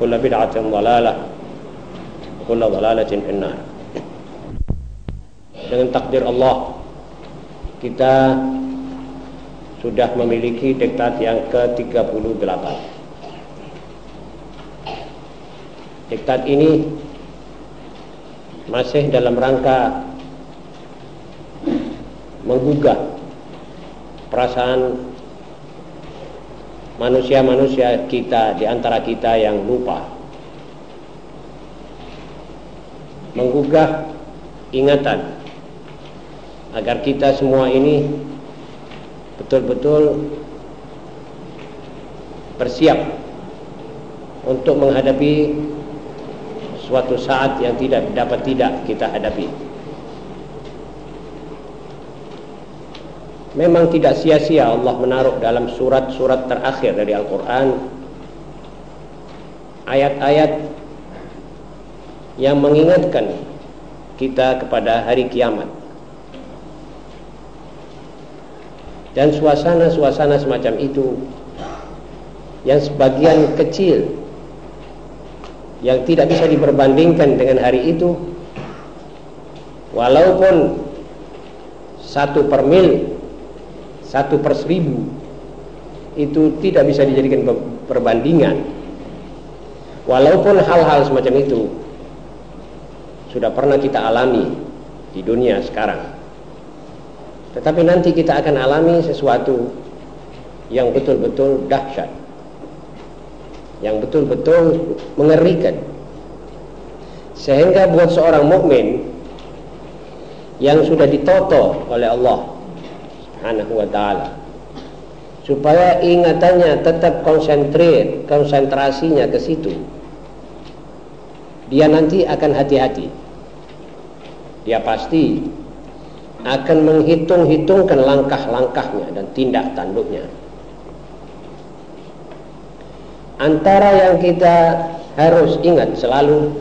كل بدعة ضلالة وكل ضلالة في النار dengan takdir Allah kita sudah memiliki diktat yang ke-38 diktat ini masih dalam rangka menggugah perasaan manusia-manusia kita di antara kita yang lupa menggugah ingatan agar kita semua ini betul-betul bersiap untuk menghadapi suatu saat yang tidak dapat tidak kita hadapi. Memang tidak sia-sia Allah menaruh dalam surat-surat terakhir dari Al-Quran ayat-ayat yang mengingatkan kita kepada hari kiamat. Dan suasana-suasana semacam itu yang sebagian kecil yang tidak bisa diperbandingkan dengan hari itu walaupun satu per mil satu per seribu itu tidak bisa dijadikan perbandingan. Walaupun hal-hal semacam itu sudah pernah kita alami di dunia sekarang tetapi nanti kita akan alami sesuatu yang betul-betul dahsyat yang betul-betul mengerikan. Sehingga buat seorang mukmin yang sudah ditoto oleh Allah Subhanahu wa taala. Supaya ingatannya tetap konsentrir, konsentrasinya ke situ. Dia nanti akan hati-hati. Dia pasti akan menghitung-hitungkan langkah-langkahnya dan tindak tanduknya. Antara yang kita harus ingat selalu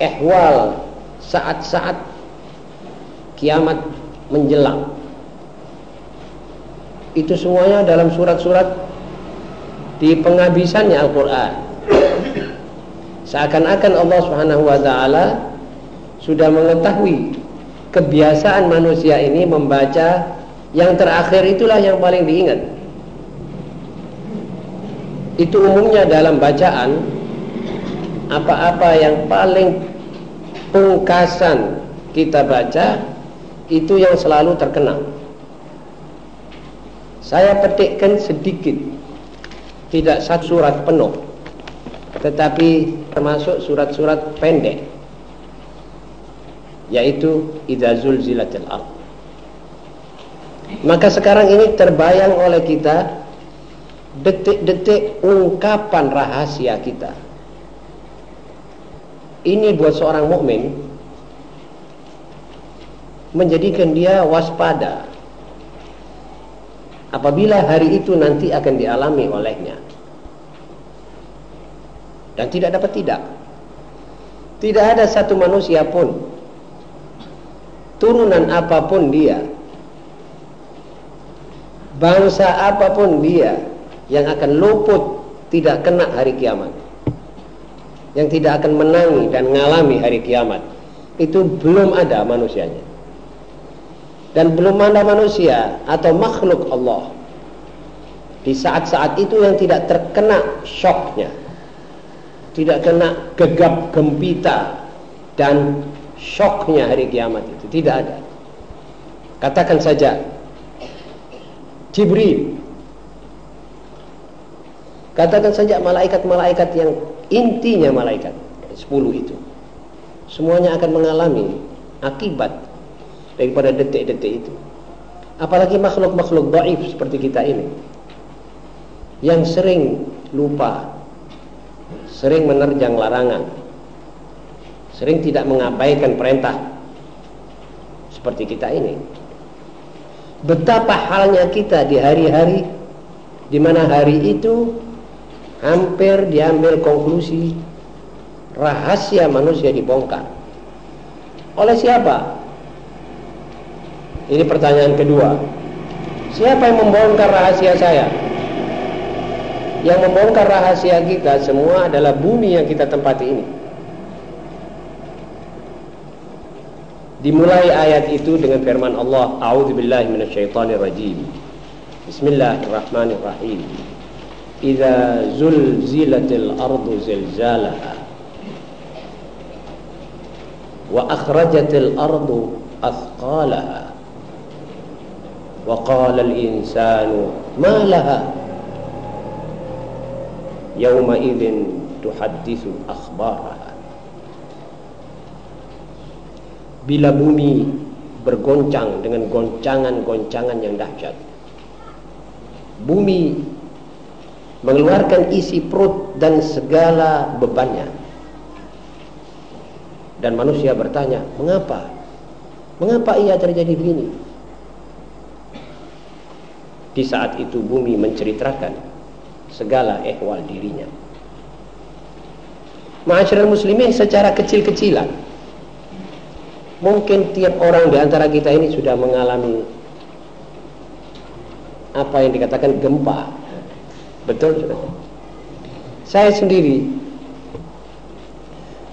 ehwal saat-saat kiamat menjelang itu semuanya dalam surat-surat di penghabisannya Al-Quran. Seakan-akan Allah Subhanahu Wa Taala sudah mengetahui kebiasaan manusia ini membaca yang terakhir itulah yang paling diingat. Itu umumnya dalam bacaan apa-apa yang paling pungkasan kita baca itu yang selalu terkenang saya petikkan sedikit. Tidak satu surat penuh. Tetapi termasuk surat-surat pendek. Yaitu idza zulzilatil ard. Maka sekarang ini terbayang oleh kita detik-detik ungkapan rahasia kita. Ini buat seorang mukmin menjadikan dia waspada apabila hari itu nanti akan dialami olehnya. Dan tidak dapat tidak. Tidak ada satu manusia pun turunan apa pun dia bangsa apa pun dia yang akan luput tidak kena hari kiamat. Yang tidak akan menangi dan mengalami hari kiamat. Itu belum ada manusianya dan belum ada manusia atau makhluk Allah. Di saat-saat itu yang tidak terkena shocknya. Tidak kena gegap gempita dan syoknya hari kiamat itu. Tidak ada. Katakan saja Jibril. Katakan saja malaikat-malaikat yang intinya malaikat 10 itu. Semuanya akan mengalami akibat daripada detik-detik itu. Apalagi makhluk-makhluk baif seperti kita ini yang sering lupa sering menerjang larangan sering tidak mengabaikan perintah seperti kita ini. Betapa halnya kita di hari-hari di mana hari itu hampir diambil konklusi rahasia manusia dibongkar. Oleh siapa? Ini pertanyaan kedua. Siapa yang membongkar rahasia saya? Yang membongkar rahasia kita semua adalah bumi yang kita tempati ini. Dimulai ayat itu dengan firman Allah, A'udzubillahi minasyaitonirrajim. Bismillahirrahmanirrahim. Idza zulzilatil ardu zilzalaha wa akhrajatil ardu athqalaha insanu ma laha yawma idzin tuhadditsu akhbaraha bila bumi bergoncang dengan goncangan-goncangan yang dahsyat. Bumi mengeluarkan isi perut dan segala bebannya. Dan manusia bertanya, mengapa? Mengapa ia terjadi begini? Di saat itu bumi menceritakan segala ehwal dirinya. Ma'asyiral muslimin secara kecil-kecilan Mungkin tiap orang di antara kita ini sudah mengalami apa yang dikatakan gempa. Betul. Saya sendiri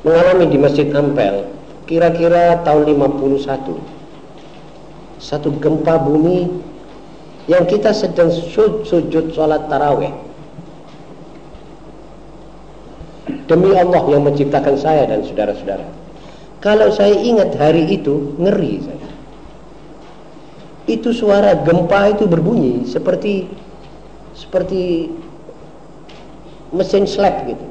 mengalami di Masjid Ampel kira-kira tahun 51 satu gempa bumi yang kita sedang sujud, sholat taraweh demi Allah yang menciptakan saya dan saudara-saudara kalau saya ingat hari itu, ngeri saya. Itu suara gempa itu berbunyi seperti seperti mesin slap gitu.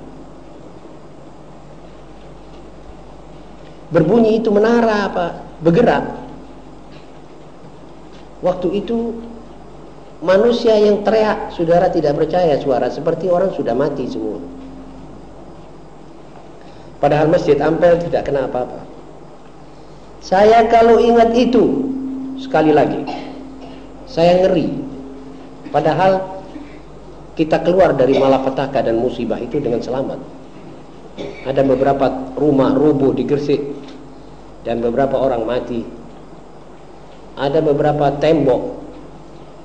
Berbunyi itu menara apa? Bergerak. Waktu itu manusia yang teriak, saudara tidak percaya suara seperti orang sudah mati semua. Padahal masjid Ampel tidak kena apa-apa. Saya kalau ingat itu sekali lagi, saya ngeri. Padahal kita keluar dari malapetaka dan musibah itu dengan selamat. Ada beberapa rumah rubuh di Gresik dan beberapa orang mati. Ada beberapa tembok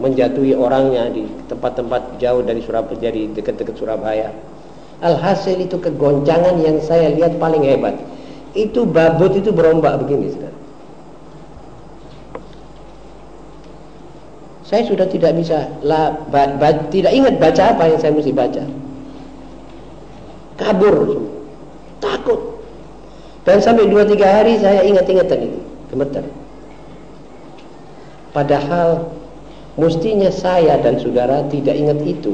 menjatuhi orangnya di tempat-tempat jauh dari Surabaya, jadi dekat-dekat Surabaya Alhasil itu kegoncangan yang saya lihat paling hebat. Itu babut itu berombak begini, saudara. Saya sudah tidak bisa lah, ba, ba, tidak ingat baca apa yang saya mesti baca. Kabur, takut. Dan sampai dua tiga hari saya ingat-ingatan itu, gemetar. Padahal mestinya saya dan saudara tidak ingat itu.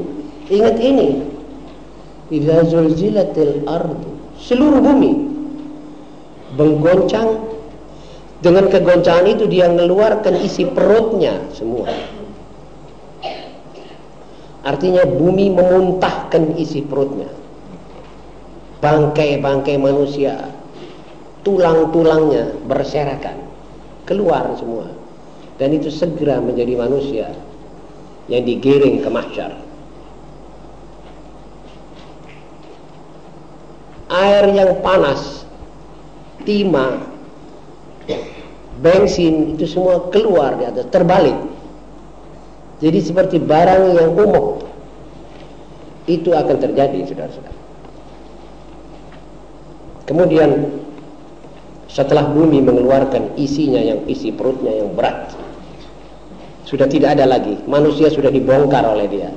Ingat ini, Idza zulzilatil ardu seluruh bumi menggoncang. Dengan kegoncangan itu dia mengeluarkan isi perutnya semua. Artinya bumi memuntahkan isi perutnya. Bangkai-bangkai manusia tulang-tulangnya berserakan. Keluar semua dan itu segera menjadi manusia yang digiring ke mahsyar air yang panas, timah, bensin itu semua keluar di atas, terbalik. Jadi seperti barang yang umum itu akan terjadi, saudara-saudara. Kemudian setelah bumi mengeluarkan isinya yang isi perutnya yang berat, sudah tidak ada lagi. Manusia sudah dibongkar oleh dia.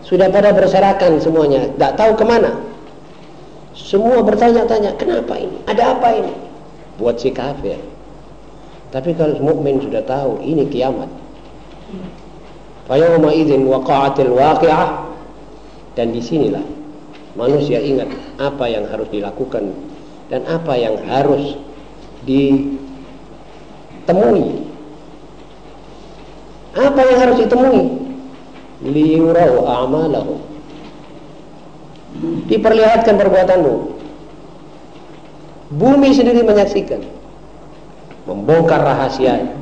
Sudah pada berserakan semuanya, tidak tahu ke mana Semua bertanya-tanya, kenapa ini? Ada apa ini? Buat si kafir. Tapi kalau mukmin sudah tahu ini kiamat. Fayawma idzin waqa'atil waqi'ah dan di sinilah manusia ingat apa yang harus dilakukan dan apa yang harus ditemui. Apa yang harus ditemui? Liyurau a'malahum. Diperlihatkan perbuatanmu. Bumi sendiri menyaksikan membongkar rahasia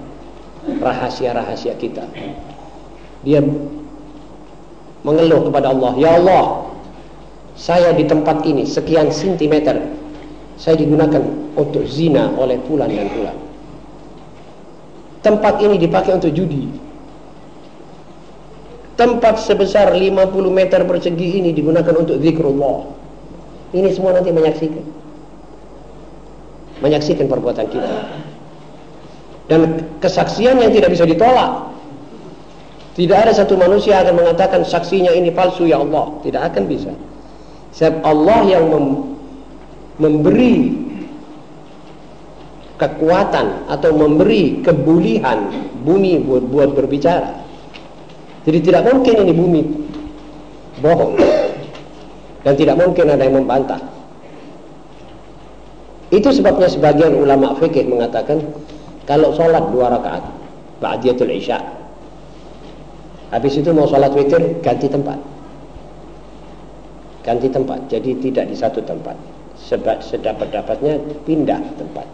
rahasia-rahasia kita. Dia mengeluh kepada Allah, "Ya Allah, saya di tempat ini sekian sentimeter saya digunakan untuk zina oleh fulan dan fulan. Tempat ini dipakai untuk judi. Tempat sebesar 50 meter persegi ini digunakan untuk zikrullah. Ini semua nanti menyaksikan. Menyaksikan perbuatan kita dan kesaksian yang tidak bisa ditolak. Tidak ada satu manusia akan mengatakan saksinya ini palsu ya Allah, tidak akan bisa. Sebab Allah yang mem memberi kekuatan atau memberi kebulihan bumi buat buat berbicara. Jadi tidak mungkin ini bumi. Bohong. Dan tidak mungkin ada yang membantah. Itu sebabnya sebagian ulama fikih mengatakan kalau sholat dua rakaat ba'diyatul isya. Habis itu mau sholat witir ganti tempat. Ganti tempat. Jadi tidak di satu tempat. Sedapat-dapatnya pindah tempat.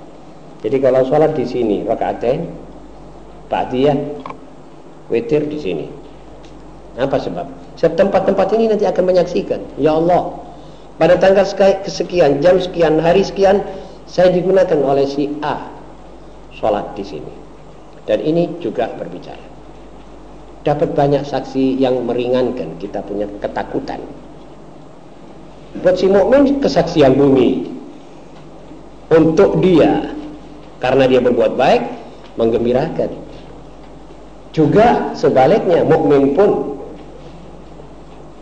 Jadi kalau sholat di sini rakaatain ba'diyah witir di sini apa sebab sebab tempat-tempat ini nanti akan menyaksikan ya Allah pada tanggal sekian jam sekian hari sekian saya digunakan oleh si A sholat di sini. Dan ini juga berbicara. Dapat banyak saksi yang meringankan kita punya ketakutan. Buat si mukmin kesaksian bumi untuk dia karena dia berbuat baik menggembirakan. Juga sebaliknya mukmin pun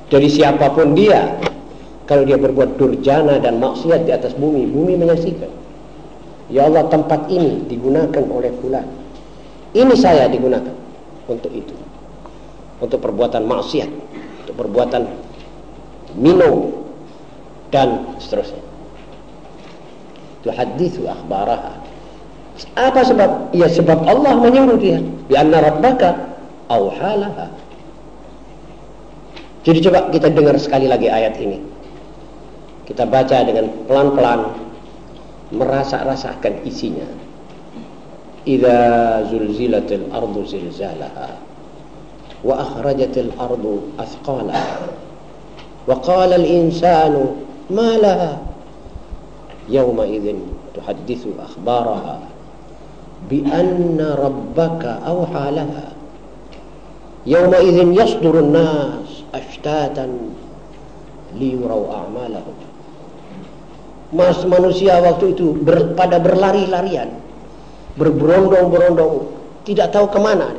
dari siapa pun dia kalau dia berbuat durjana dan maksiat di atas bumi, bumi menyaksikan. Ya Allah tempat ini digunakan oleh fulan. Ini saya digunakan untuk itu. Untuk perbuatan maksiat, untuk perbuatan minum dan seterusnya. Itu hadis akhbaraha. Apa sebab? Ya sebab Allah menyuruh dia. Bi anna rabbaka awhalaha. Jadi coba kita dengar sekali lagi ayat ini. Kita baca dengan pelan-pelan merasa-rasakan isinya. Idza zulzilatil ardu zilzalaha wa akhrajatil ardu athqalaha wa qala al insanu ma laha yawma idzin tuhaddithu akhbaraha bi anna rabbaka awha laha yawma idzin yasduru an-nas ashtatan liyuraw a'malahum. Mas manusia waktu itu ber, pada berlari-larian berberondong-berondong tidak tahu ke mana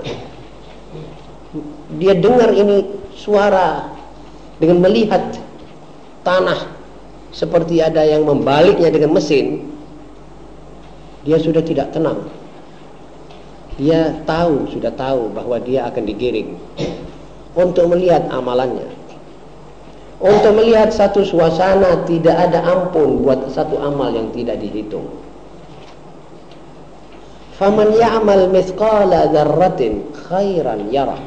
dia. Dengar ini suara dengan melihat tanah seperti ada yang membaliknya dengan mesin dia sudah tidak tenang. Dia tahu sudah tahu bahwa dia akan digiring untuk melihat amalannya untuk melihat satu suasana tidak ada ampun buat satu amal yang tidak dihitung. Faman ya'mal mithqala dzarratin khairan yarah.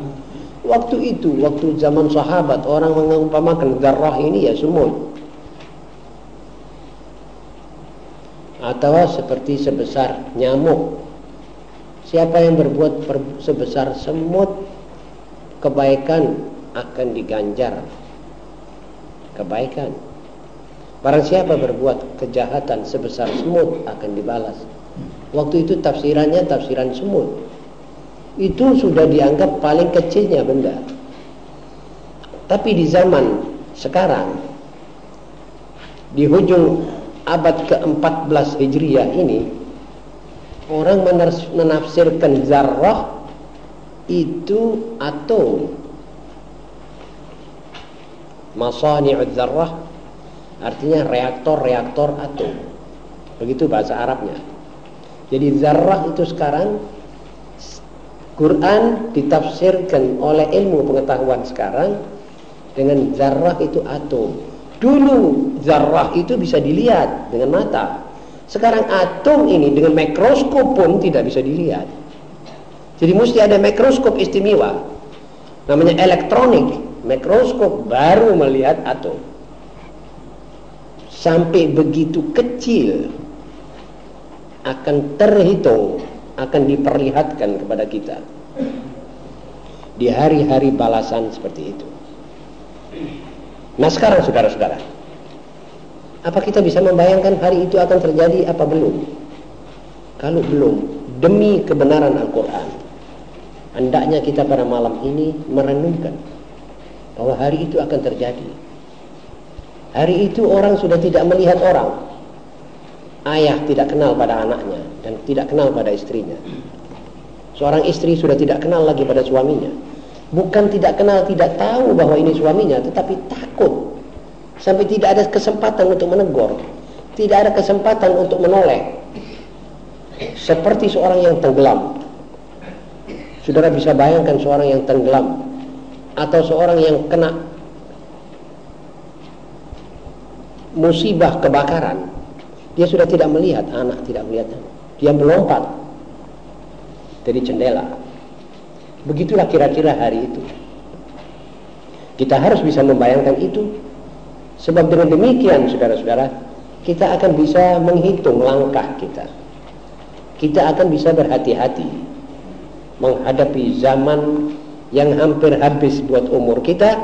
Waktu itu, waktu zaman sahabat orang mengumpamakan zarrah ini ya semut. Atau seperti sebesar nyamuk. Siapa yang berbuat sebesar semut kebaikan akan diganjar kebaikan. Barang siapa berbuat kejahatan sebesar semut akan dibalas. Waktu itu tafsirannya tafsiran semut. Itu sudah dianggap paling kecilnya benda. Tapi di zaman sekarang di hujung abad ke-14 Hijriah ini orang menafsirkan zarrah itu atom masani'ud dzarrah Artinya reaktor-reaktor atom. Begitu bahasa Arabnya. Jadi zarrah itu sekarang Quran ditafsirkan oleh ilmu pengetahuan sekarang dengan zarrah itu atom. Dulu zarrah itu bisa dilihat dengan mata. Sekarang atom ini dengan mikroskop pun tidak bisa dilihat. Jadi mesti ada mikroskop istimewa. Namanya elektronik. Mikroskop baru melihat atom. Sampai begitu kecil akan terhitung, akan diperlihatkan kepada kita di hari-hari balasan seperti itu. Nah sekarang saudara-saudara, apa kita bisa membayangkan hari itu akan terjadi apa belum? Kalau belum, demi kebenaran Al-Quran, hendaknya kita pada malam ini merenungkan bahwa hari itu akan terjadi. Hari itu orang sudah tidak melihat orang, ayah tidak kenal pada anaknya dan tidak kenal pada istrinya. Seorang istri sudah tidak kenal lagi pada suaminya. Bukan tidak kenal, tidak tahu bahwa ini suaminya, tetapi takut. Sampai tidak ada kesempatan untuk menegur. Tidak ada kesempatan untuk menoleh. Seperti seorang yang tenggelam. Saudara bisa bayangkan seorang yang tenggelam. Atau seorang yang kena musibah kebakaran dia sudah tidak melihat anak, tidak melihat anak. Dia melompat dari jendela. Begitulah kira-kira hari itu. Kita harus bisa membayangkan itu. Sebab dengan demikian, saudara-saudara, kita akan bisa menghitung langkah kita. Kita akan bisa berhati-hati menghadapi zaman yang hampir habis buat umur kita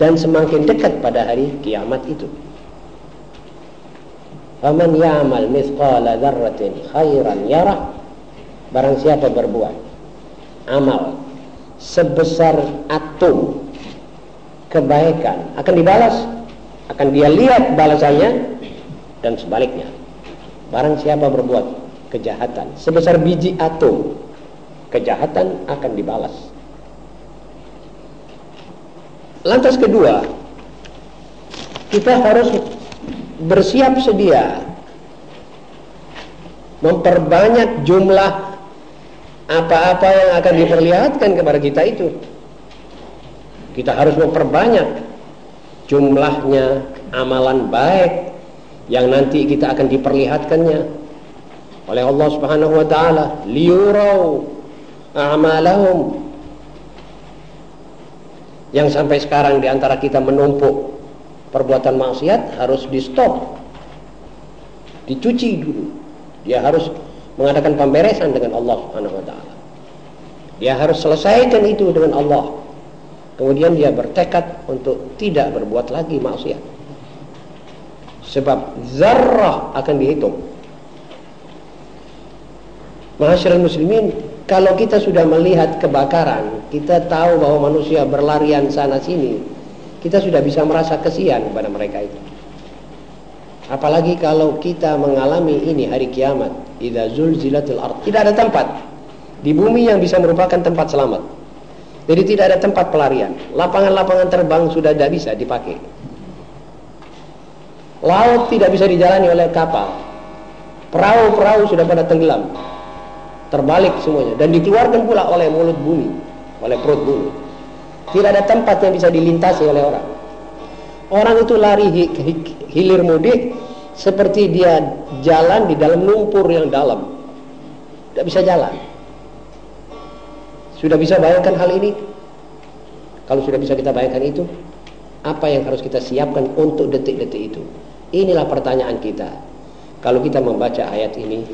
dan semakin dekat pada hari kiamat itu. Faman ya'mal mithqala dzarratin khairan yarah. Barang siapa berbuat amal sebesar atom kebaikan akan dibalas, akan dia lihat balasannya dan sebaliknya. Barang siapa berbuat kejahatan sebesar biji atom, kejahatan akan dibalas. Lantas kedua, kita harus bersiap sedia memperbanyak jumlah apa-apa yang akan diperlihatkan kepada kita itu kita harus memperbanyak jumlahnya amalan baik yang nanti kita akan diperlihatkannya oleh Allah Subhanahu wa taala liyurau a'malahum. Yang sampai sekarang di antara kita menumpuk perbuatan maksiat harus di stop dicuci dulu. Dia harus mengadakan pemberesan dengan Allah Subhanahu wa taala. Dia harus selesaikan itu dengan Allah. Kemudian dia bertekad untuk tidak berbuat lagi maksiat. Sebab zarrah akan dihitung. Masyarakat muslimin kalau kita sudah melihat kebakaran kita tahu bahwa manusia berlarian sana sini kita sudah bisa merasa kesian kepada mereka itu. Apalagi kalau kita mengalami ini hari kiamat, idza zulzilatil ard. Tidak ada tempat di bumi yang bisa merupakan tempat selamat. Jadi tidak ada tempat pelarian. Lapangan-lapangan terbang sudah tidak bisa dipakai. Laut tidak bisa dijalani oleh kapal. Perahu-perahu sudah pada tenggelam. Terbalik semuanya dan dikeluarkan pula oleh mulut bumi, oleh perut bumi. Tidak ada tempat yang bisa dilintasi oleh orang. Orang itu lari hilir mudik seperti dia jalan di dalam lumpur yang dalam. Tidak bisa jalan. Sudah bisa bayangkan hal ini? Kalau sudah bisa kita bayangkan itu, apa yang harus kita siapkan untuk detik-detik itu? Inilah pertanyaan kita. Kalau kita membaca ayat ini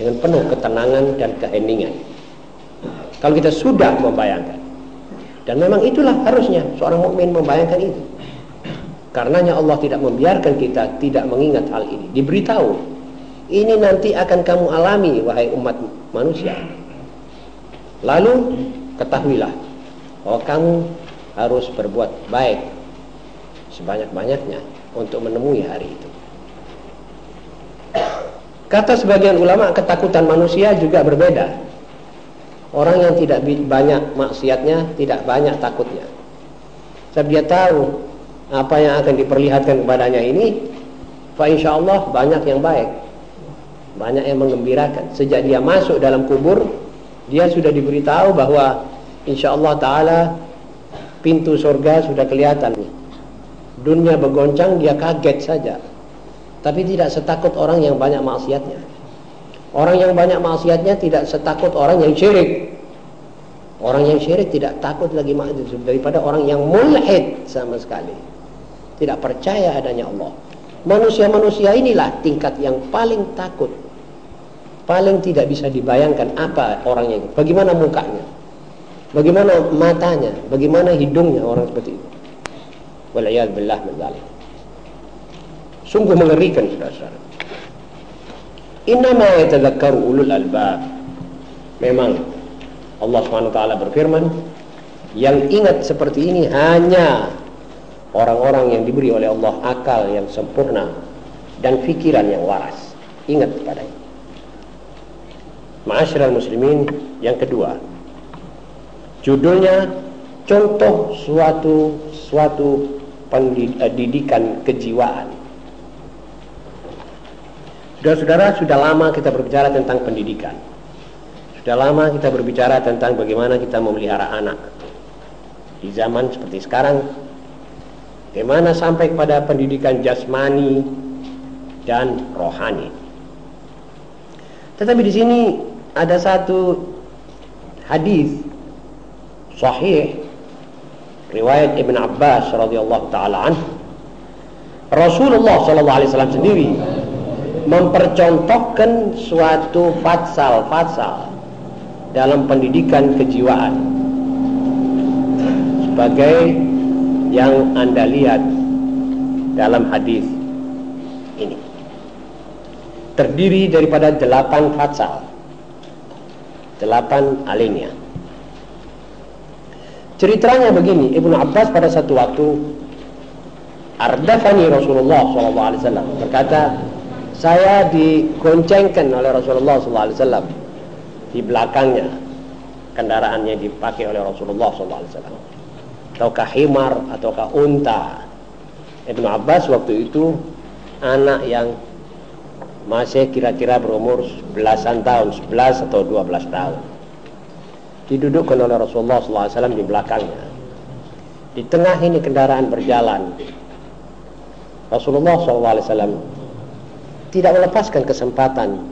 dengan penuh ketenangan dan keheningan. Kalau kita sudah membayangkan dan memang itulah harusnya seorang mukmin membayangkan itu. Karenanya Allah tidak membiarkan kita tidak mengingat hal ini. Diberitahu, ini nanti akan kamu alami wahai umat manusia. Lalu ketahuilah bahwa kamu harus berbuat baik sebanyak-banyaknya untuk menemui hari itu. Kata sebagian ulama ketakutan manusia juga berbeda Orang yang tidak banyak maksiatnya, tidak banyak takutnya. Sebab dia tahu apa yang akan diperlihatkan kepadanya ini Fa insya Allah banyak yang baik. Banyak yang mengembirakan. Sejak dia masuk dalam kubur, dia sudah diberitahu bahwa insya Allah Ta'ala pintu surga sudah kelihatan. Dunia bergoncang, dia kaget saja. Tapi tidak setakut orang yang banyak maksiatnya. Orang yang banyak maksiatnya tidak setakut orang yang syirik. Orang yang syirik tidak takut lagi daripada orang yang mulhid sama sekali. Tidak percaya adanya Allah. Manusia-manusia inilah tingkat yang paling takut. Paling tidak bisa dibayangkan apa orangnya itu. Bagaimana mukanya. Bagaimana matanya. Bagaimana hidungnya orang seperti itu. Waliyahbillah min Sungguh mengerikan saudara-saudara. Innama yatadzakkaru ulul albab. Memang Allah SWT berfirman yang ingat seperti ini hanya orang-orang yang diberi oleh Allah akal yang sempurna dan fikiran yang waras ingat pada ini Ma'asyiral muslimin yang kedua judulnya contoh suatu suatu pendidikan kejiwaan Saudara-saudara sudah lama kita berbicara tentang pendidikan sudah lama kita berbicara tentang bagaimana kita memelihara anak. Di zaman seperti sekarang, bagaimana sampai kepada pendidikan jasmani dan rohani. Tetapi di sini ada satu hadis sahih riwayat Ibn Abbas radhiyallahu taala Rasulullah sallallahu alaihi wasallam sendiri mempercontohkan suatu fatsal-fatsal dalam pendidikan kejiwaan. Sebagai yang Anda lihat dalam hadis ini. Terdiri daripada delapan fatsal. Delapan alinea ceritanya begini Ibnu Abbas pada satu waktu Ardafani Rasulullah SAW berkata saya digoncengkan oleh Rasulullah SAW di belakangnya. Kendaraannya dipakai oleh Rasulullah SAW ataukah himar ataukah unta. Ibnu Abbas waktu itu anak yang masih kira-kira berumur belasan tahun 11 atau 12 tahun. Didudukkan oleh Rasulullah SAW di belakangnya. Di tengah ini kendaraan berjalan. Rasulullah SAW tidak melepaskan kesempatan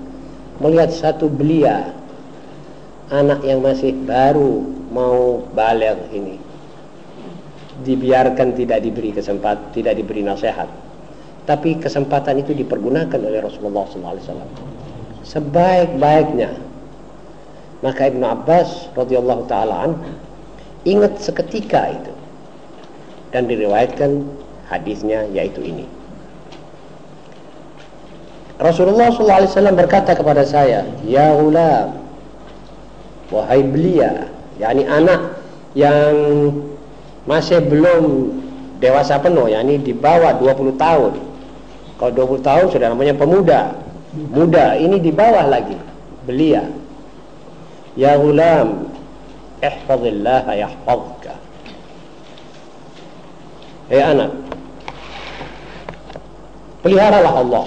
melihat satu belia anak yang masih baru mau balik ini dibiarkan tidak diberi kesempatan, tidak diberi nasihat. Tapi kesempatan itu dipergunakan oleh Rasulullah SAW. Sebaik-baiknya. Maka Ibnu Abbas radhiyallahu taala ingat seketika itu dan diriwayatkan hadisnya yaitu ini. Rasulullah SAW berkata kepada saya, Ya ulam, wahai belia yakni anak yang masih belum dewasa penuh yakni di bawah 20 tahun. Kalau 20 tahun sudah namanya pemuda. Muda ini di bawah lagi belia. Ya gulam ihfazillah yahfazka. Hei anak peliharalah Allah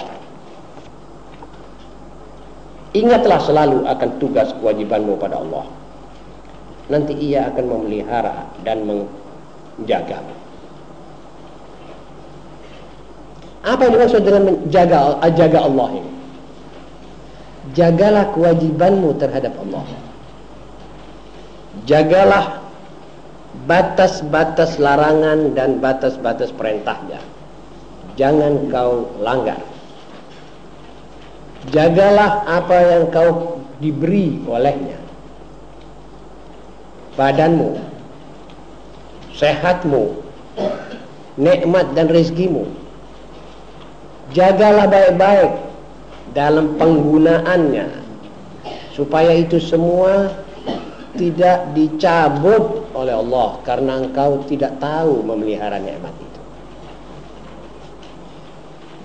Ingatlah selalu akan tugas kewajibanmu pada Allah. Nanti ia akan memelihara dan menjaga. Apa yang dimaksud dengan menjaga jaga Allah ini? Jagalah kewajibanmu terhadap Allah. Jagalah batas-batas larangan dan batas-batas perintahnya. Jangan kau langgar. Jagalah apa yang kau diberi olehnya. Badanmu, sehatmu, nikmat dan rezekimu. Jagalah baik-baik dalam penggunaannya supaya itu semua tidak dicabut oleh Allah karena engkau tidak tahu memelihara nikmat itu.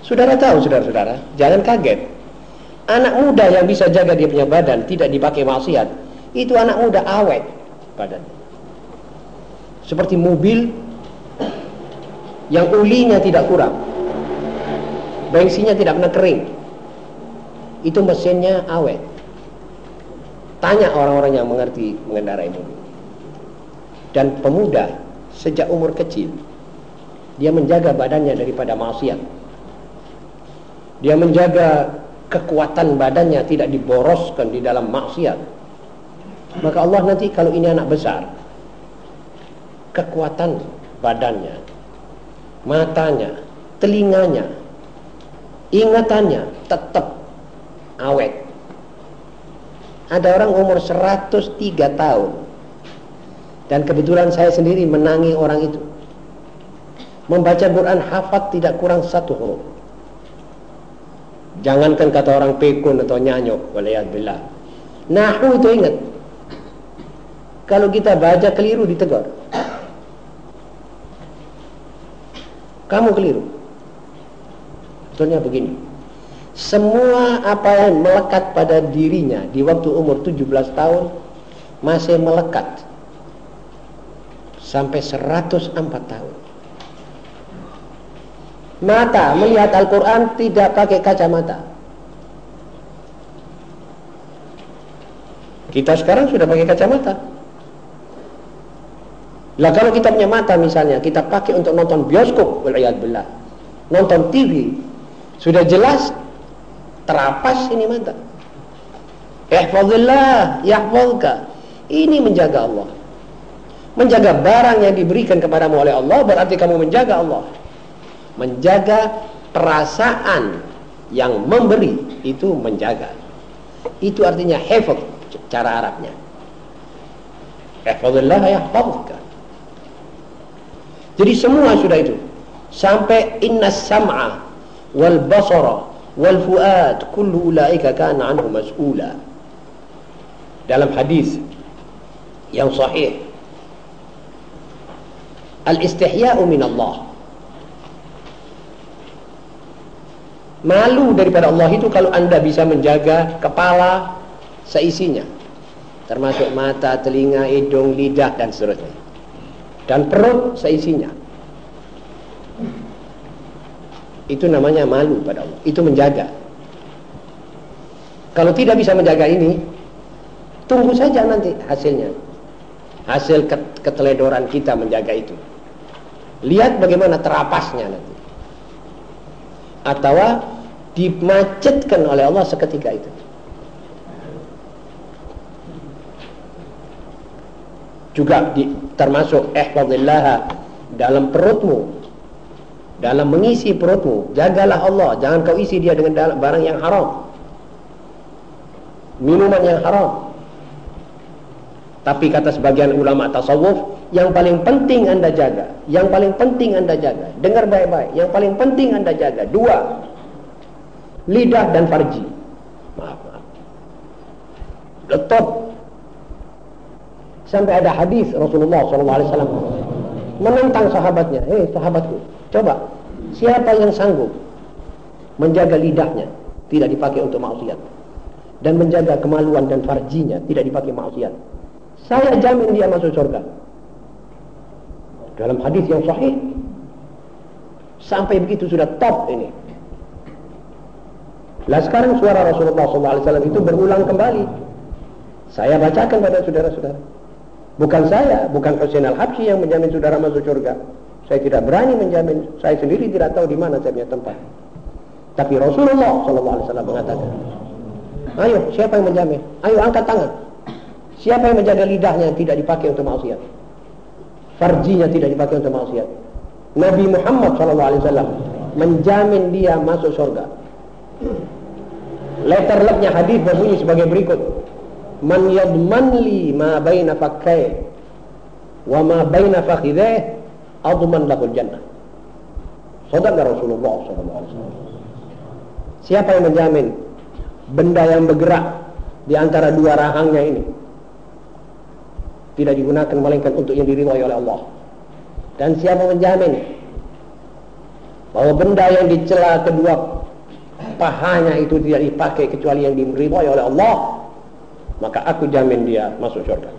Saudara tahu, saudara-saudara, jangan kaget Anak muda yang bisa jaga dia punya badan tidak dipakai maksiat, itu anak muda awet badan. Seperti mobil yang ulinya tidak kurang. bensinnya tidak pernah kering. Itu mesinnya awet. Tanya orang-orang yang mengerti mengendarai mobil. Dan pemuda sejak umur kecil dia menjaga badannya daripada maksiat. Dia menjaga kekuatan badannya tidak diboroskan di dalam maksiat. Maka Allah nanti kalau ini anak besar, kekuatan badannya, matanya, telinganya, ingatannya tetap awet. Ada orang umur 103 tahun. Dan kebetulan saya sendiri menangi orang itu. Membaca Quran hafat tidak kurang satu huruf. Jangankan kata orang pekun atau nyanyok, waliyadbillah. Nahu itu ingat. Kalau kita baca keliru ditegur. Kamu keliru. Contohnya begini. Semua apa yang melekat pada dirinya di waktu umur 17 tahun masih melekat sampai 104 tahun. Mata melihat Al-Quran tidak pakai kacamata. Kita sekarang sudah pakai kacamata. Lah kalau kita punya mata misalnya, kita pakai untuk nonton bioskop, belah, nonton TV, sudah jelas terapas ini mata. Ihfazillah, yahfazka. Ini menjaga Allah. Menjaga barang yang diberikan kepadamu oleh Allah berarti kamu menjaga Allah menjaga perasaan yang memberi itu menjaga. Itu artinya hafaz cara Arabnya. Hafazillah yahfazka jadi semua sudah itu. Sampai inna sam'a wal basara wal fuad kullu ulaika kana anhu mas'ula. Dalam hadis yang sahih. Al-istihya'u min Allah Malu daripada Allah itu kalau anda bisa menjaga kepala seisinya. Termasuk mata, telinga, hidung, lidah dan seterusnya. Dan perut seisinya. Itu namanya malu pada Allah. Itu menjaga. Kalau tidak bisa menjaga ini, tunggu saja nanti hasilnya. Hasil keteledoran kita menjaga itu. Lihat bagaimana terapasnya nanti atau dimacetkan oleh Allah seketika itu. Juga di, termasuk ihfazillah dalam perutmu. Dalam mengisi perutmu, jagalah Allah, jangan kau isi dia dengan barang yang haram. Minuman yang haram. Tapi kata sebagian ulama tasawuf, yang paling penting anda jaga yang paling penting anda jaga. Dengar baik-baik yang paling penting anda jaga dua lidah dan farji. Maaf maaf. Sampai ada hadis Rasulullah SAW menentang sahabatnya. Hei sahabatku coba siapa yang sanggup menjaga lidahnya tidak dipakai untuk maksiat dan menjaga kemaluan dan farjinya tidak dipakai maksiat saya jamin dia masuk surga. Dalam hadis yang sahih. Sampai begitu sudah top ini. Lah sekarang suara Rasulullah SAW itu berulang kembali. Saya bacakan pada saudara-saudara. Bukan saya bukan Husain Al-Habsyi yang menjamin saudara masuk surga. Saya tidak berani menjamin. Saya sendiri tidak tahu di mana saya punya tempat. Tapi Rasulullah SAW mengatakan ayo siapa yang menjamin? Ayo angkat tangan siapa yang menjaga lidahnya yang tidak dipakai untuk maksiat farjinya tidak dipakai untuk maksiat. Nabi Muhammad SAW menjamin dia masuk surga. Letter lucknya hadis berbunyi sebagai berikut. Man yadman li ma baina fakkai wa ma baina fakhideh adman lahul jannah. Saudara Rasulullah SAW. Siapa yang menjamin benda yang bergerak di antara dua rahangnya ini tidak digunakan melainkan untuk yang diridhai oleh Allah. Dan siapa menjamin bahwa benda yang dicela kedua pahanya itu tidak dipakai kecuali yang diridhai oleh Allah, maka aku jamin dia masuk surga.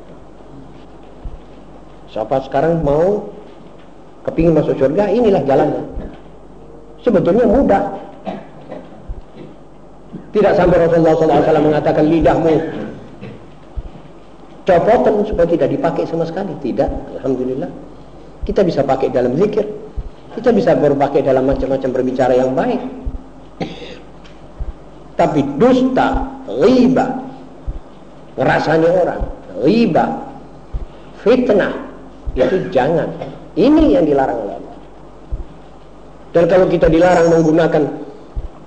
Siapa sekarang mau kepingin masuk surga, inilah jalannya. Sebetulnya mudah. Tidak sampai Rasulullah SAW mengatakan lidahmu copotan supaya tidak dipakai sama sekali. Tidak, Alhamdulillah. Kita bisa pakai dalam zikir. Kita bisa berpakai dalam macam-macam berbicara yang baik. Tapi dusta, riba, rasanya orang, riba, fitnah, itu jangan. Ini yang dilarang oleh Allah. Dan kalau kita dilarang menggunakan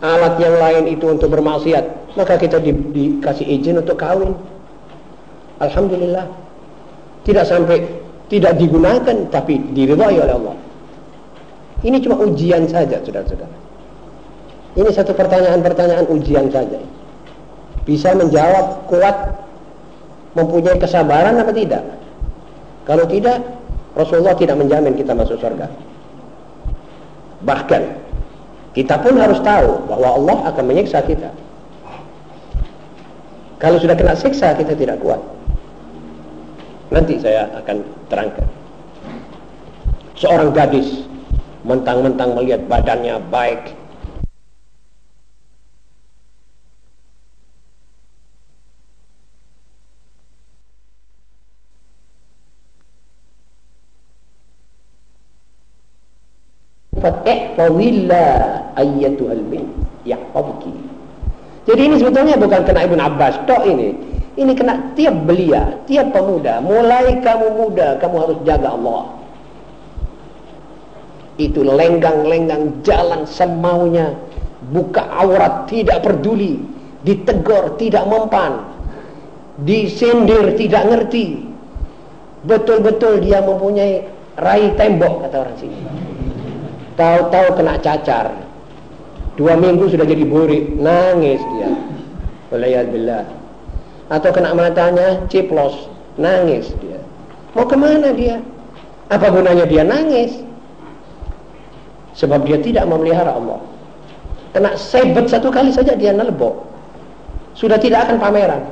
alat yang lain itu untuk bermaksiat, maka kita di, dikasih izin untuk kawin. Alhamdulillah. Tidak sampai tidak digunakan tapi diridhai oleh Allah. Ini cuma ujian saja, saudara-saudara. Ini satu pertanyaan-pertanyaan ujian saja. Bisa menjawab kuat, mempunyai kesabaran apa tidak? Kalau tidak, Rasulullah tidak menjamin kita masuk surga. Bahkan, kita pun harus tahu bahwa Allah akan menyiksa kita. Kalau sudah kena siksa, kita tidak kuat. Nanti saya akan terangkan. Seorang gadis mentang-mentang melihat badannya baik. Jadi ini sebetulnya bukan kena Ibn Abbas tok ini. Ini kena tiap belia, tiap pemuda. Mulai kamu muda, kamu harus jaga Allah. Itu lenggang-lenggang jalan semaunya. Buka aurat, tidak peduli. Ditegur, tidak mempan. Disindir, tidak ngerti. Betul-betul dia mempunyai rai tembok, kata orang sini. Tahu-tahu kena cacar. Dua minggu sudah jadi burik, nangis dia. Walayadillah. Atau kena matanya ciplos, nangis dia. Mau ke mana dia? Apa gunanya dia nangis? Sebab dia tidak memelihara Allah. Kena sebet satu kali saja dia nelbok. Sudah tidak akan pameran.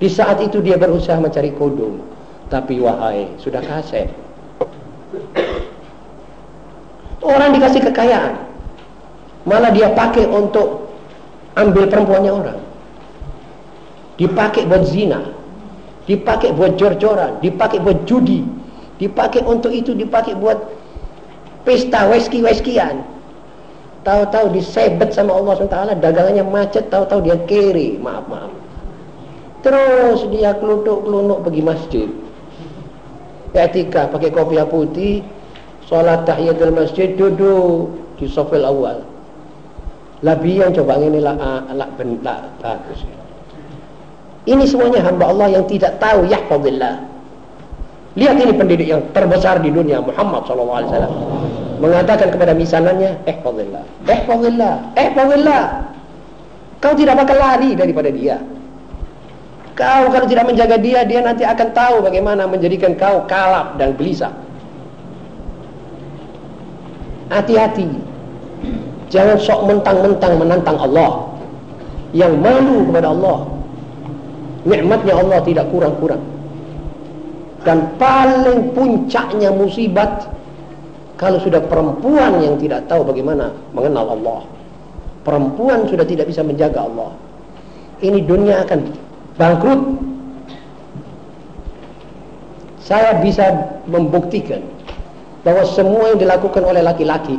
Di saat itu dia berusaha mencari kodum. Tapi wahai, sudah kasih. Orang dikasih kekayaan. Malah dia pakai untuk ambil perempuannya orang. Dipakai buat zina. Dipakai buat jor-joran. Dipakai buat judi. Dipakai untuk itu. Dipakai buat pesta weski-weskian. Tahu-tahu disebet sama Allah SWT. Dagangannya macet. Tahu-tahu dia kiri. Maaf-maaf. Terus dia keluduk-kelunuk pergi masjid. Etika pakai kopiah putih Salat tahiyatul masjid duduk di sofil awal. Labi yang coba ini lah, lah, lah bagus. Ini semuanya hamba Allah yang tidak tahu yahfadillah. Lihat ini pendidik yang terbesar di dunia Muhammad SAW mengatakan kepada misanannya, ihfadillah, ihfadillah, ihfadillah. Kau tidak bakal lari daripada dia. Kau kalau tidak menjaga dia, dia nanti akan tahu bagaimana menjadikan kau kalap dan gelisah. Hati-hati. Jangan sok mentang-mentang menantang Allah. Yang malu kepada Allah. Nikmatnya Allah tidak kurang-kurang. Dan paling puncaknya musibat kalau sudah perempuan yang tidak tahu bagaimana mengenal Allah. Perempuan sudah tidak bisa menjaga Allah. Ini dunia akan bangkrut. Saya bisa membuktikan bahwa semua yang dilakukan oleh laki-laki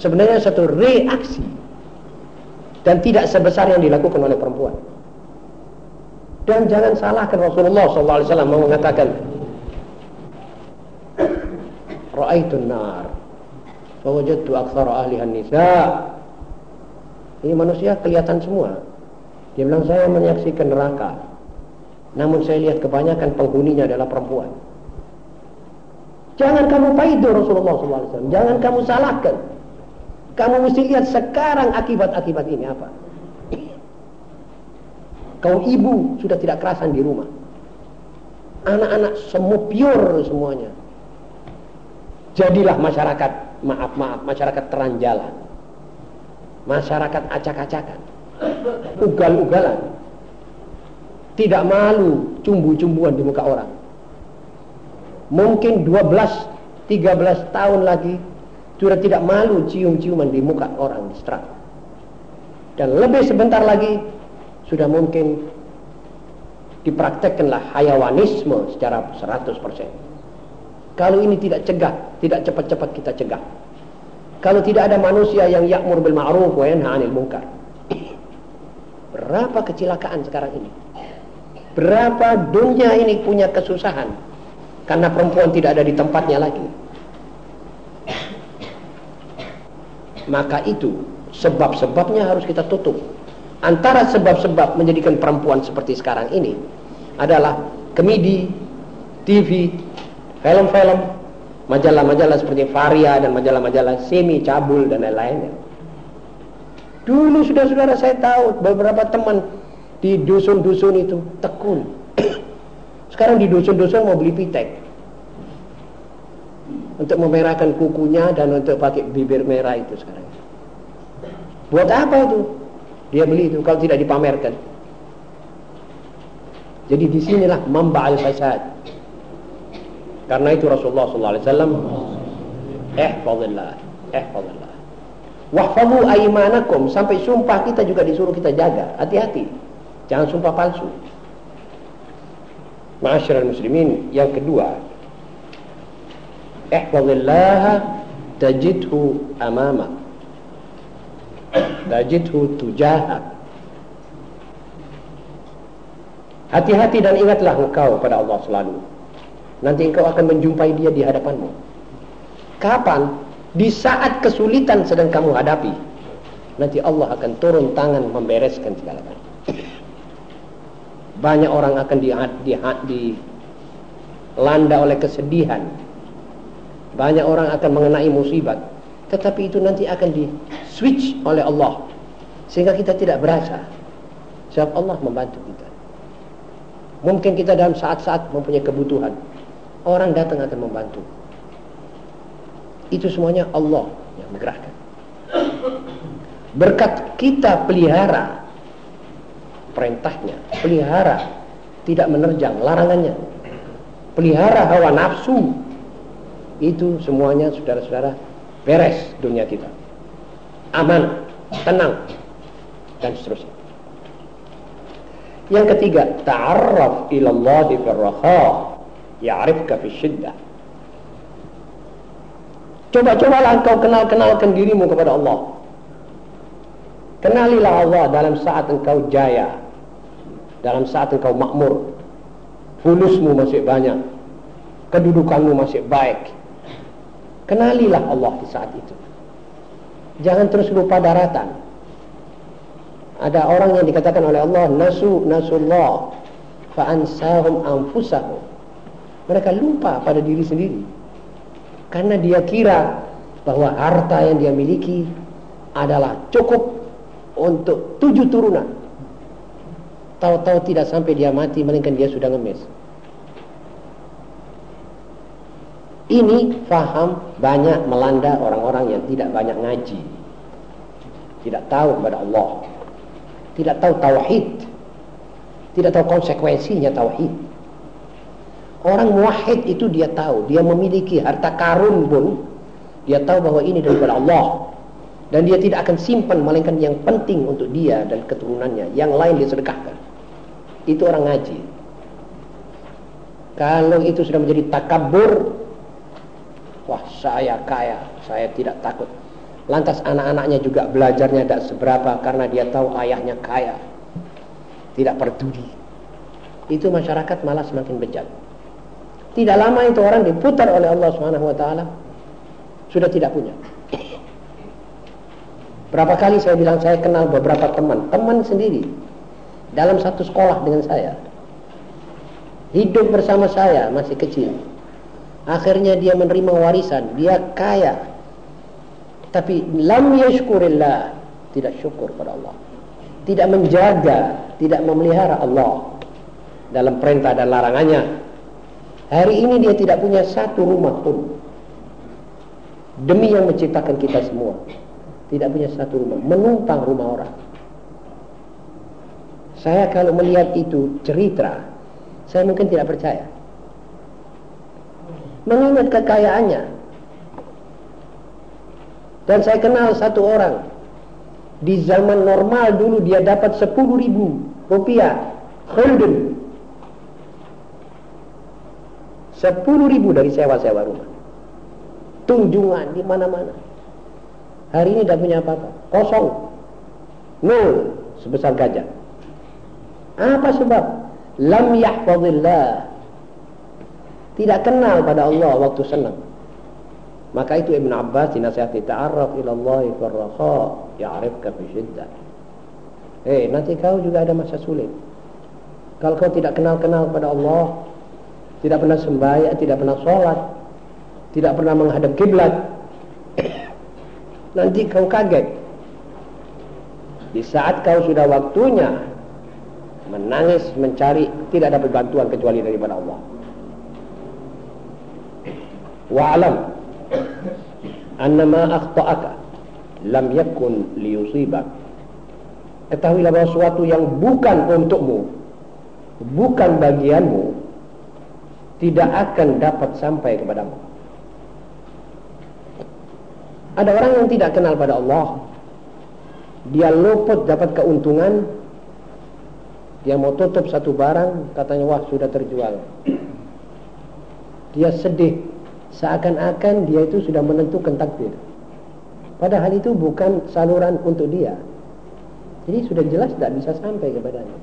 sebenarnya satu reaksi dan tidak sebesar yang dilakukan oleh perempuan. Dan jangan salahkan Rasulullah SAW mengatakan Ra'aitun nar Fawajadtu aktsara ahlihan nisa Ini manusia kelihatan semua Dia bilang saya menyaksikan neraka Namun saya lihat kebanyakan penghuninya adalah perempuan Jangan kamu paido Rasulullah SAW. Jangan kamu salahkan. Kamu mesti lihat sekarang akibat-akibat ini apa. Kau ibu sudah tidak kerasan di rumah. Anak-anak semua pure semuanya. Jadilah masyarakat, maaf-maaf, masyarakat teranjalan. Masyarakat acak-acakan. Ugal-ugalan. Tidak malu cumbu-cumbuan di muka orang mungkin 12 13 tahun lagi sudah tidak malu cium-ciuman di muka orang di setelah Dan lebih sebentar lagi sudah mungkin dipraktekkanlah hayawanisme secara 100%. Kalau ini tidak cegah, tidak cepat-cepat kita cegah. Kalau tidak ada manusia yang yakmur bil ma'ruf wa yanha 'anil munkar. Berapa kecelakaan sekarang ini? Berapa dunia ini punya kesusahan karena perempuan tidak ada di tempatnya lagi. Maka itu sebab-sebabnya harus kita tutup. Antara sebab-sebab menjadikan perempuan seperti sekarang ini adalah kemidi, TV, film-film, majalah-majalah seperti Varia dan majalah-majalah semi, cabul dan lain-lainnya. Dulu sudah saudara saya tahu beberapa teman di dusun-dusun itu tekun. Sekarang di dusun-dusun mau beli pitek. Untuk memerahkan kukunya dan untuk pakai bibir merah itu sekarang. Buat apa itu? Dia beli itu kalau tidak dipamerkan. Jadi di sinilah mamba al-fasad. Karena itu Rasulullah SAW Ihfadillah Ihfadillah Wahfadhu aimanakum Sampai sumpah kita juga disuruh kita jaga. Hati-hati. Jangan sumpah palsu. Ma'asyiral muslimin Yang kedua. Ihfadillah Tajidhu amamak tajidhu tujahak Hati-hati dan ingatlah engkau pada Allah selalu. Nanti engkau akan menjumpai dia di hadapanmu. Kapan? Di saat kesulitan sedang kamu hadapi. Nanti Allah akan turun tangan membereskan segala-galanya. Banyak orang akan di, di, di landa oleh kesedihan. Banyak orang akan mengenai musibat tetapi itu nanti akan di switch oleh Allah. Sehingga kita tidak berasa. Sebab Allah membantu kita. Mungkin kita dalam saat-saat mempunyai kebutuhan. Orang datang akan membantu. Itu semuanya Allah yang menggerakkan berkat kita pelihara perintahnya pelihara tidak menerjang larangannya pelihara hawa nafsu itu semuanya saudara-saudara beres dunia kita. Aman tenang dan seterusnya. Yang ketiga ta'arraf ila Allah fi raha ya'rifka fi syiddah. Coba-cobalah engkau kenal-kenalkan dirimu kepada Allah. Kenalilah Allah dalam saat engkau jaya dalam saat engkau makmur. Fulusmu masih banyak kedudukanmu masih baik Kenalilah Allah di saat itu. Jangan terus lupa daratan. Ada orang yang dikatakan oleh Allah nasu nasullah fa'ansahum anfusahum. Mereka lupa pada diri sendiri. Karena dia kira bahwa harta yang dia miliki adalah cukup untuk tujuh turunan. Tahu-tahu tidak sampai dia mati melainkan dia sudah ngemis. Ini faham banyak melanda orang-orang yang tidak banyak ngaji. Tidak tahu kepada Allah. Tidak tahu tauhid. Tidak tahu konsekuensinya tauhid. Orang muwahhid itu dia tahu, dia memiliki harta karun pun dia tahu bahwa ini daripada Allah. Dan dia tidak akan simpan melainkan yang penting untuk dia dan keturunannya. Yang lain dia sedekahkan. Itu orang ngaji. Kalau itu sudah menjadi takabur, Wah saya kaya, saya tidak takut. Lantas anak-anaknya juga belajarnya tidak seberapa karena dia tahu ayahnya kaya. Tidak peduli. Itu masyarakat malah semakin bejat. Tidak lama itu orang diputar oleh Allah taala sudah tidak punya. Berapa kali saya bilang saya kenal beberapa teman, teman sendiri dalam satu sekolah dengan saya. Hidup bersama saya masih kecil Akhirnya dia menerima warisan, dia kaya. Tapi lam yashkurillah, tidak syukur pada Allah. Tidak menjaga, tidak memelihara Allah dalam perintah dan larangannya. Hari ini dia tidak punya satu rumah pun. Demi yang menciptakan kita semua. Tidak punya satu rumah, menumpang rumah orang. Saya kalau melihat itu cerita, saya mungkin tidak percaya mengingat kekayaannya. Dan saya kenal satu orang Di zaman normal dulu dia dapat 10 ribu rupiah. Khuldun. 10 ribu dari sewa-sewa rumah. Tunjungan di mana-mana. Hari ini tidak punya apa-apa. Kosong. Nol. Sebesar gajah. Apa sebab? Lam yahfadillah. Tidak kenal pada Allah waktu senang. Maka itu Ibn Abbas dinasihati ta'arraf ila Allah fi raha ya'rifka fi syiddah. Eh, nanti kau juga ada masa sulit. Kalau kau tidak kenal-kenal kepada Allah, tidak pernah sembahyang, tidak pernah sholat, tidak pernah menghadap kiblat, nanti kau kaget. Di saat kau sudah waktunya menangis, mencari, tidak dapat bantuan kecuali daripada Allah. Wa'alam. Annama akhta'aka lam yakun liyusibak. Ketahuilah bahwa sesuatu yang bukan untukmu bukan bagianmu tidak akan dapat sampai kepadamu. Ada orang yang tidak kenal pada Allah. Dia luput dapat keuntungan. Dia mau tutup satu barang katanya wah sudah terjual. Dia sedih seakan-akan dia itu sudah menentukan takdir. Padahal itu bukan saluran untuk dia. Jadi sudah jelas tidak bisa sampai kepadanya.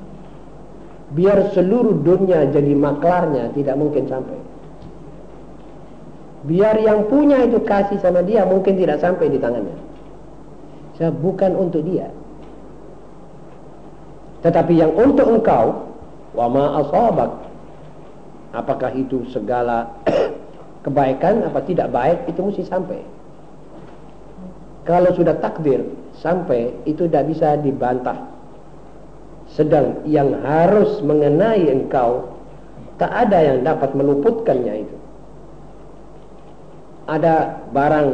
Biar seluruh dunia jadi maklarnya tidak mungkin sampai. Biar yang punya itu kasih sama dia mungkin tidak sampai di tangannya. Saya bukan untuk dia. Tetapi yang untuk engkau, wa ma asabak. Apakah itu segala kebaikan apa tidak baik itu mesti sampai. Kalau sudah takdir sampai itu tidak bisa dibantah. Sedang yang harus mengenai engkau tak ada yang dapat meluputkannya itu. Ada barang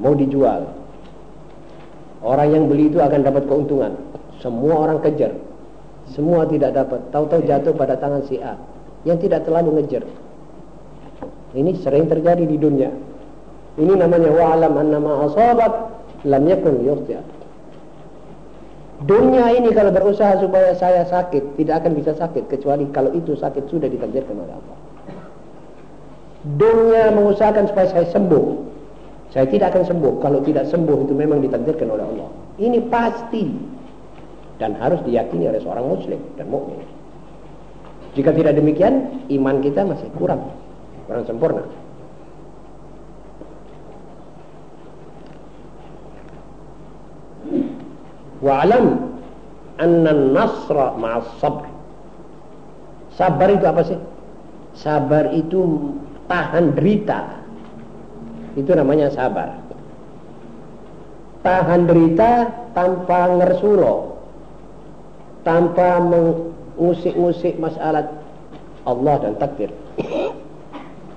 mau dijual. Orang yang beli itu akan dapat keuntungan. Semua orang kejar. Semua tidak dapat. Tahu-tahu jatuh pada tangan si A. Yang tidak terlalu ngejar. Ini sering terjadi di dunia. Ini namanya wa'alam annama asabat lam yakun yukhti'a. Dunia ini kalau berusaha supaya saya sakit, tidak akan bisa sakit kecuali kalau itu sakit sudah ditakdirkan oleh Allah. Dunia mengusahakan supaya saya sembuh. Saya tidak akan sembuh kalau tidak sembuh itu memang ditakdirkan oleh Allah. Ini pasti dan harus diyakini oleh seorang muslim dan mukmin. Jika tidak demikian, iman kita masih kurang kurang sempurna. Wa'alam anna nasra ma'as sabr. Sabar itu apa sih? Sabar itu tahan derita. Itu namanya sabar. Tahan derita tanpa ngersulo. Tanpa mengusik-ngusik masalah Allah dan takdir.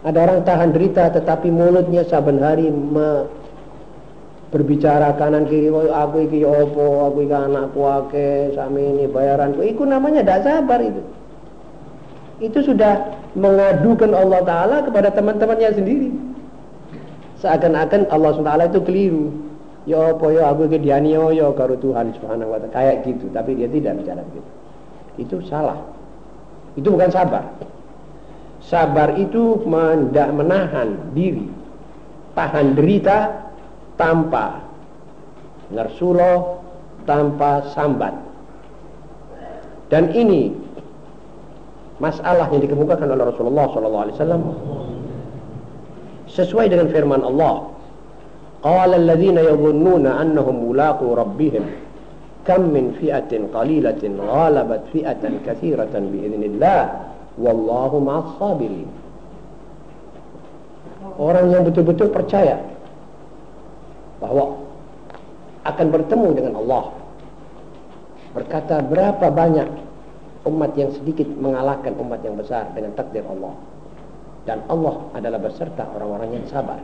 Ada orang tahan derita tetapi mulutnya saben hari berbicara kanan kiri aku iki opo aku iki anakku ake sami ini bayaranku. Itu namanya tidak sabar itu. Itu sudah mengadukan Allah Ta'ala kepada teman-temannya sendiri. Seakan-akan Allah SWT itu keliru. Ya apa ya aku iki dianiaya ya karo Tuhan Subhanahu wa taala. Kayak gitu tapi dia tidak bicara gitu itu salah. Itu bukan sabar Sabar itu tidak menahan diri, tahan derita tanpa ngersulo, tanpa sambat. Dan ini masalah yang dikemukakan oleh Rasulullah SAW sesuai dengan firman Allah. Qala alladhina yadhunnuna annahum mulaqu rabbihim kam min fi'atin qalilatin ghalabat fi'atan katsiratan idznillah Wallahu ma'as sabirin. Orang yang betul-betul percaya bahwa akan bertemu dengan Allah. Berkata berapa banyak umat yang sedikit mengalahkan umat yang besar dengan takdir Allah. Dan Allah adalah beserta orang-orang yang sabar.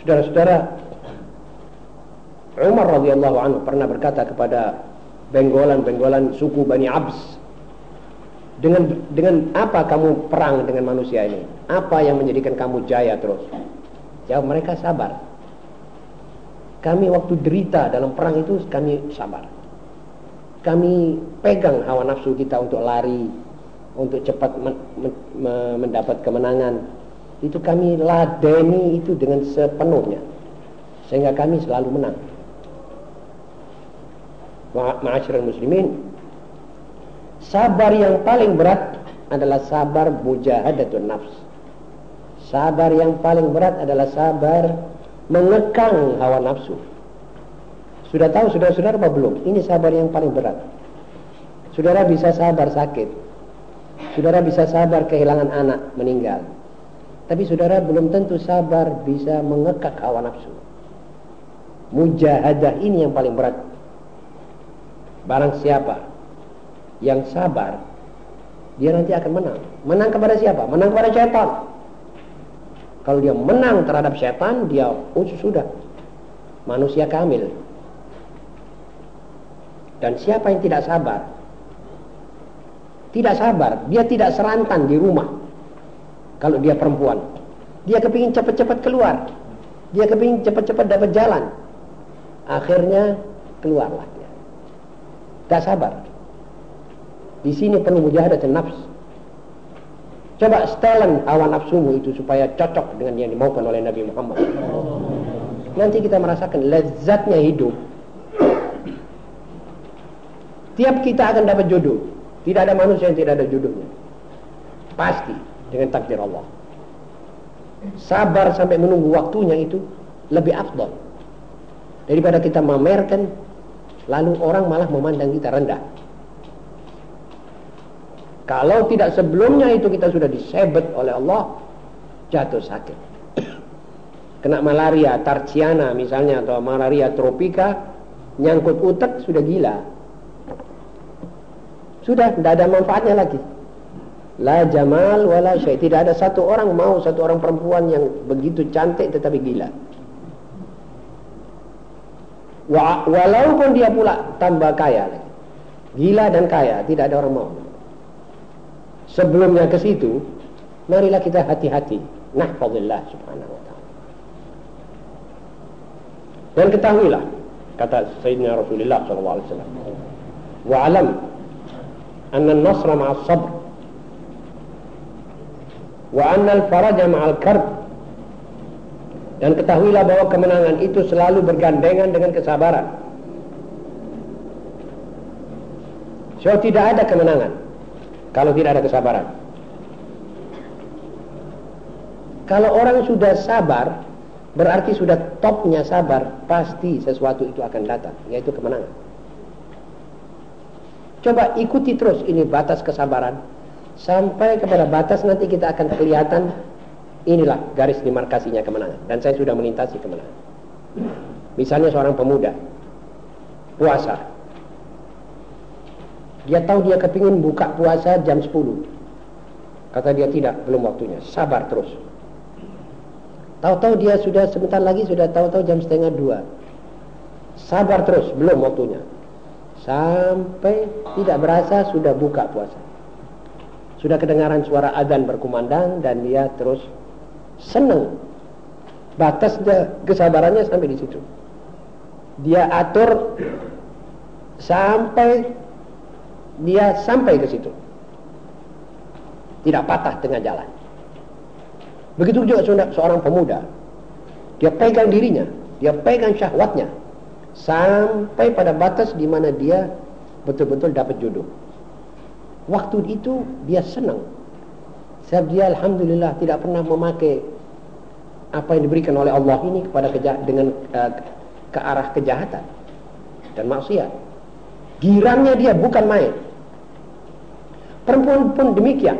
Saudara-saudara, Umar radhiyallahu anhu pernah berkata kepada benggolan-benggolan suku Bani Abs. Dengan dengan apa kamu perang dengan manusia ini? Apa yang menjadikan kamu jaya terus? Jawab mereka sabar. Kami waktu derita dalam perang itu kami sabar. Kami pegang hawa nafsu kita untuk lari, untuk cepat men men mendapat kemenangan. Itu kami ladeni itu dengan sepenuhnya. Sehingga kami selalu menang. Ma'asyiral muslimin, sabar yang paling berat adalah sabar mujahadatun nafs. Sabar yang paling berat adalah sabar mengekang hawa nafsu. Sudah tahu saudara-saudara apa belum? Ini sabar yang paling berat. Saudara bisa sabar sakit. Saudara bisa sabar kehilangan anak meninggal. Tapi saudara belum tentu sabar bisa mengekang hawa nafsu. Mujahadah ini yang paling berat. Barang siapa yang sabar, dia nanti akan menang. Menang kepada siapa? Menang kepada setan. Kalau dia menang terhadap setan, dia oh sudah manusia kamil. Dan siapa yang tidak sabar? Tidak sabar, dia tidak serantan di rumah. Kalau dia perempuan, dia kepingin cepat-cepat keluar. Dia kepingin cepat-cepat dapat jalan. Akhirnya keluarlah Tidak sabar. Di sini perlu mujahadah nafs. Coba setelan hawa nafsumu itu supaya cocok dengan yang dimaukan oleh Nabi Muhammad. Nanti kita merasakan lezatnya hidup. Tiap kita akan dapat jodoh. Tidak ada manusia yang tidak ada jodohnya. Pasti dengan takdir Allah. Sabar sampai menunggu waktunya itu lebih afdol. Daripada kita memamerkan lalu orang malah memandang kita rendah. Kalau tidak sebelumnya itu kita sudah disebet oleh Allah, jatuh sakit. Kena malaria tarciana misalnya atau malaria tropika, nyangkut utek sudah gila. Sudah tidak ada manfaatnya lagi. La jamal wala syai. Tidak ada satu orang mau satu orang perempuan yang begitu cantik tetapi gila. Walaupun dia pula tambah kaya lagi. Gila dan kaya, tidak ada orang mau. Sebelumnya ke situ marilah kita hati-hati. Nahfazillah subhanahu wa ta'ala. Dan ketahuilah kata Sayyidina Rasulullah sallallahu alaihi wasallam wa alam anna an-nasra ma'as sabr wa al-faraja ma'al karb dan ketahuilah bahwa kemenangan itu selalu bergandengan dengan kesabaran so tidak ada kemenangan kalau tidak ada kesabaran. Kalau orang sudah sabar, berarti sudah topnya sabar, pasti sesuatu itu akan datang, yaitu kemenangan. Coba ikuti terus ini batas kesabaran, sampai kepada batas nanti kita akan kelihatan inilah garis demarkasinya kemenangan. Dan saya sudah melintasi kemenangan. Misalnya seorang pemuda, puasa, dia tahu dia kepingin buka puasa jam 10. Kata dia tidak, belum waktunya. Sabar terus. Tahu-tahu dia sudah sebentar lagi sudah tahu-tahu jam setengah dua. Sabar terus, belum waktunya. Sampai tidak berasa sudah buka puasa. Sudah kedengaran suara adzan berkumandang dan dia terus senang. Batas kesabarannya sampai di situ. Dia atur sampai dia sampai ke situ. Tidak patah tengah jalan. Begitu juga seorang pemuda. Dia pegang dirinya, dia pegang syahwatnya sampai pada batas di mana dia betul-betul dapat jodoh. Waktu itu dia senang. Sebab dia alhamdulillah tidak pernah memakai apa yang diberikan oleh Allah ini kepada keja dengan uh, ke arah kejahatan dan maksiat. Girangnya dia bukan main. Perempuan pun demikian.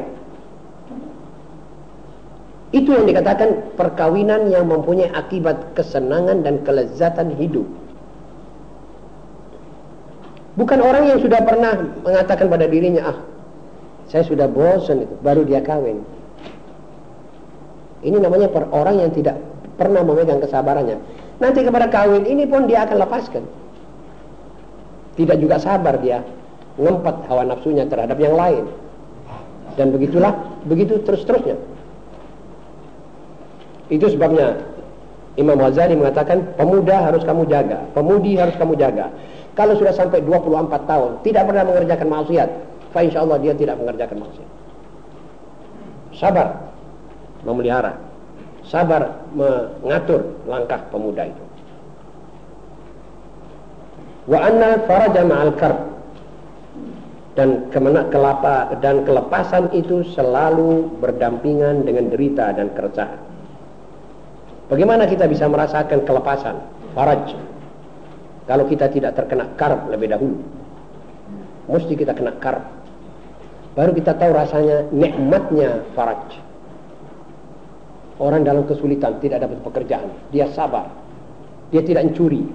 Itu yang dikatakan perkawinan yang mempunyai akibat kesenangan dan kelezatan hidup. Bukan orang yang sudah pernah mengatakan pada dirinya, ah, saya sudah bosan itu, baru dia kawin. Ini namanya per orang yang tidak pernah memegang kesabarannya. Nanti kepada kawin ini pun dia akan lepaskan. Tidak juga sabar dia ngempat hawa nafsunya terhadap yang lain. Dan begitulah, begitu terus-terusnya. Itu sebabnya Imam Ghazali mengatakan pemuda harus kamu jaga, pemudi harus kamu jaga. Kalau sudah sampai 24 tahun tidak pernah mengerjakan maksiat, fa Allah dia tidak mengerjakan maksiat. Sabar memelihara, sabar mengatur langkah pemuda itu. Wa anna faraja ma'al karb dan ke mana kelapa dan kelepasan itu selalu berdampingan dengan derita dan keresahan. Bagaimana kita bisa merasakan kelepasan, faraj? Kalau kita tidak terkena karb lebih dahulu. Mesti kita kena karb. Baru kita tahu rasanya nikmatnya faraj. Orang dalam kesulitan tidak dapat pekerjaan, dia sabar. Dia tidak mencuri.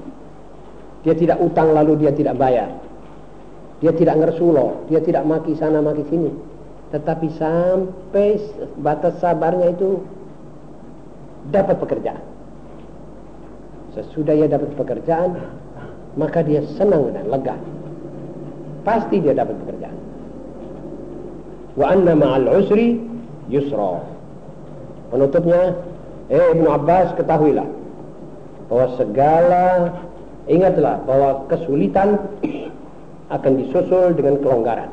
Dia tidak utang lalu dia tidak bayar. Dia tidak ngersulo, dia tidak maki sana maki sini. Tetapi sampai batas sabarnya itu dapat pekerjaan. Sesudah ia dapat pekerjaan, maka dia senang dan lega. Pasti dia dapat pekerjaan. Wa anna ma'al usri yusra. Penutupnya, eh Ibnu Abbas ketahuilah bahwa segala ingatlah bahwa kesulitan akan disusul dengan kelonggaran.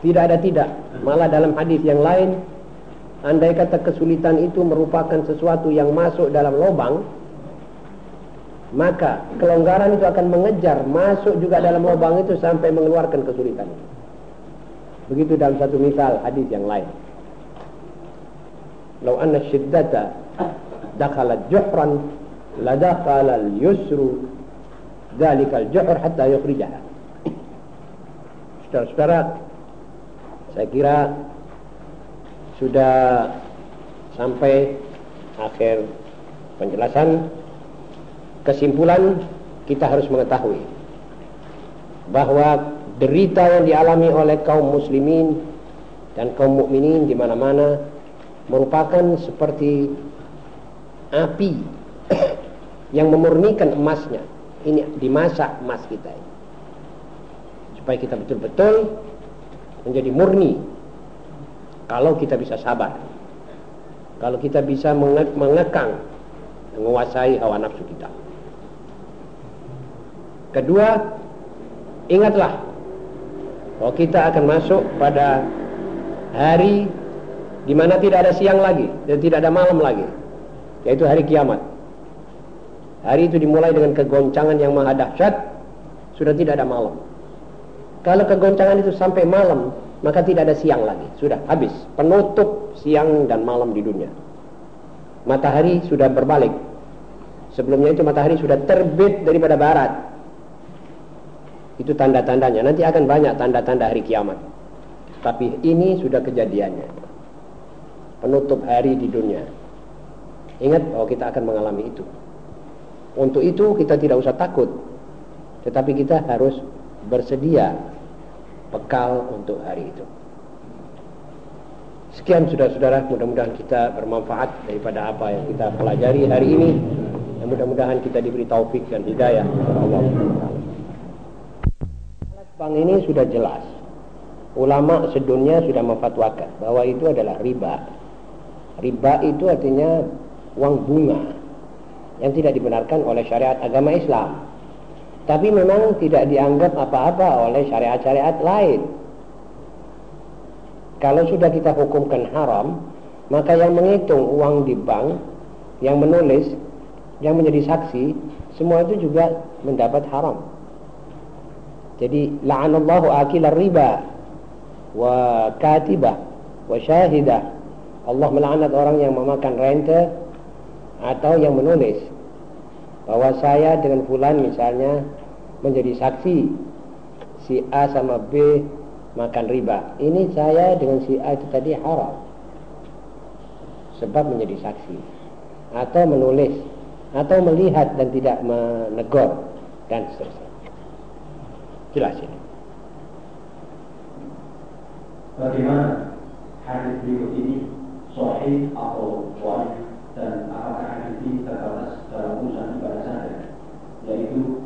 Tidak ada tidak, malah dalam hadis yang lain Andai kata kesulitan itu merupakan sesuatu yang masuk dalam lubang, maka kelonggaran itu akan mengejar masuk juga dalam lubang itu sampai mengeluarkan kesulitan. Begitu dalam satu misal hadis yang lain. Lau anna syiddata dakhala juhran la dakhala al-yusru dhalika al-juhr hatta yukhrijaha. Saudara-saudara, saya kira sudah sampai akhir penjelasan kesimpulan kita harus mengetahui bahwa derita yang dialami oleh kaum muslimin dan kaum mukminin di mana-mana merupakan seperti api yang memurnikan emasnya. Ini dimasak emas kita ini. Supaya kita betul-betul menjadi murni kalau kita bisa sabar. Kalau kita bisa mengekang, menguasai hawa nafsu kita. Kedua, ingatlah bahwa kita akan masuk pada hari di mana tidak ada siang lagi dan tidak ada malam lagi, yaitu hari kiamat. Hari itu dimulai dengan kegoncangan yang maha dahsyat, sudah tidak ada malam. Kalau kegoncangan itu sampai malam, maka tidak ada siang lagi. Sudah habis. Penutup siang dan malam di dunia. Matahari sudah berbalik. Sebelumnya itu matahari sudah terbit daripada barat. Itu tanda-tandanya. Nanti akan banyak tanda-tanda hari kiamat. Tapi ini sudah kejadiannya. Penutup hari di dunia. Ingat bahwa kita akan mengalami itu. Untuk itu kita tidak usah takut. Tetapi kita harus bersedia bekal untuk hari itu. Sekian saudara-saudara, mudah-mudahan kita bermanfaat daripada apa yang kita pelajari hari ini. Dan mudah-mudahan kita diberi taufik dan hidayah Allah. Bang ini sudah jelas. Ulama sedunia sudah memfatwakan bahwa itu adalah riba. Riba itu artinya uang bunga yang tidak dibenarkan oleh syariat agama Islam. Tapi memang tidak dianggap apa-apa oleh syariat-syariat lain. Kalau sudah kita hukumkan haram, maka yang menghitung uang di bank, yang menulis, yang menjadi saksi, semua itu juga mendapat haram. Jadi la'anallahu akilar riba wa katibah wa syahidah. Allah melaknat orang yang memakan rente atau yang menulis bahwa saya dengan fulan misalnya menjadi saksi si A sama B makan riba. Ini saya dengan si A itu tadi haram. Sebab menjadi saksi. Atau menulis. Atau melihat dan tidak menegur. Dan seterusnya. Jelas ini. Bagaimana hadis berikut ini sahih atau dhaif dan apakah hadis ini terbatas dalam urusan ibadah saja yaitu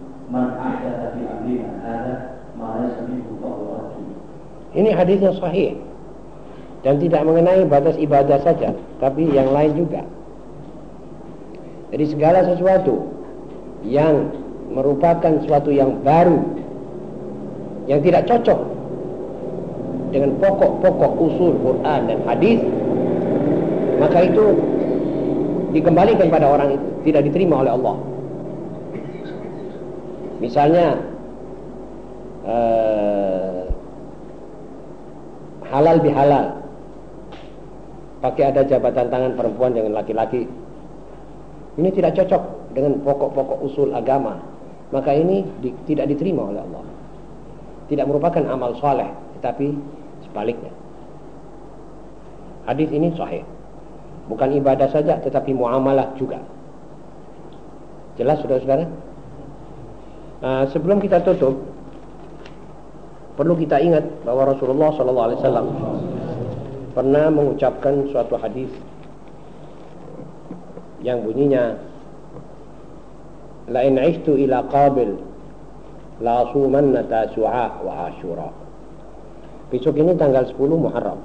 ini hadisnya sahih dan tidak mengenai batas ibadah saja, tapi yang lain juga. Jadi segala sesuatu yang merupakan sesuatu yang baru yang tidak cocok dengan pokok-pokok usul Quran dan hadis maka itu dikembalikan pada orang itu tidak diterima oleh Allah. Misalnya uh, halal bihalal. Pakai ada jabatan tangan perempuan dengan laki-laki. Ini tidak cocok dengan pokok-pokok usul agama. Maka ini di, tidak diterima oleh Allah tidak merupakan amal soleh tetapi sebaliknya. Hadis ini sahih. Bukan ibadah saja tetapi muamalah juga. Jelas saudara-saudara? Uh, sebelum kita tutup perlu kita ingat bahwa Rasulullah SAW pernah mengucapkan suatu hadis yang bunyinya la in ila qabil la sumanna tasu'a wa asyura besok ini tanggal 10 Muharram.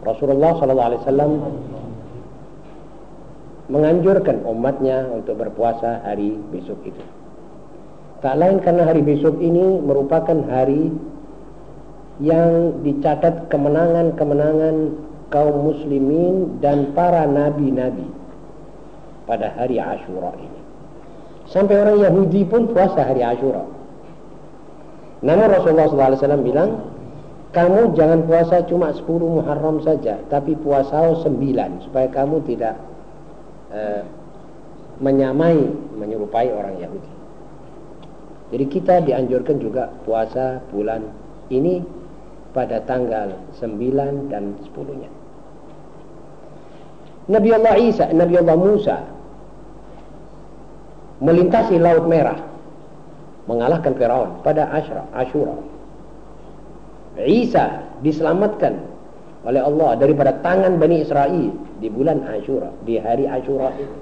Rasulullah sallallahu alaihi wasallam menganjurkan umatnya untuk berpuasa hari besok itu. Tak lain karena hari besok ini merupakan hari yang dicatat kemenangan-kemenangan kaum muslimin dan para nabi-nabi pada hari Ashura ini. Sampai orang Yahudi pun puasa hari Ashura. Namun Rasulullah SAW bilang, kamu jangan puasa cuma 10 Muharram saja, tapi puasa 9 supaya kamu tidak uh, menyamai, menyerupai orang Yahudi. Jadi kita dianjurkan juga puasa bulan ini pada tanggal 9 dan 10-nya. Nabi Allah Isa, Nabi Allah Musa melintasi Laut Merah mengalahkan Firaun pada Ashra, Ashura. Isa diselamatkan oleh Allah daripada tangan Bani Israel di bulan Ashura, di hari Ashura itu.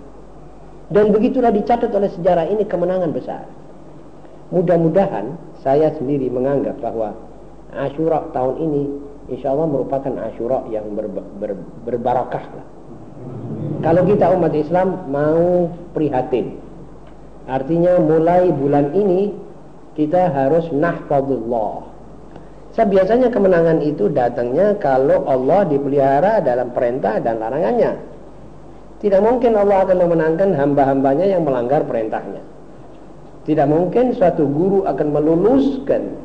Dan begitulah dicatat oleh sejarah ini kemenangan besar. Mudah-mudahan saya sendiri menganggap bahwa Ashura tahun ini insya Allah merupakan Ashura yang ber, ber, berbarakah. Kalau kita umat Islam mau prihatin Artinya mulai bulan ini kita harus nahfadullah. Saya biasanya kemenangan itu datangnya kalau Allah dipelihara dalam perintah dan larangannya. Tidak mungkin Allah akan memenangkan hamba-hambanya yang melanggar perintahnya. Tidak mungkin suatu guru akan meluluskan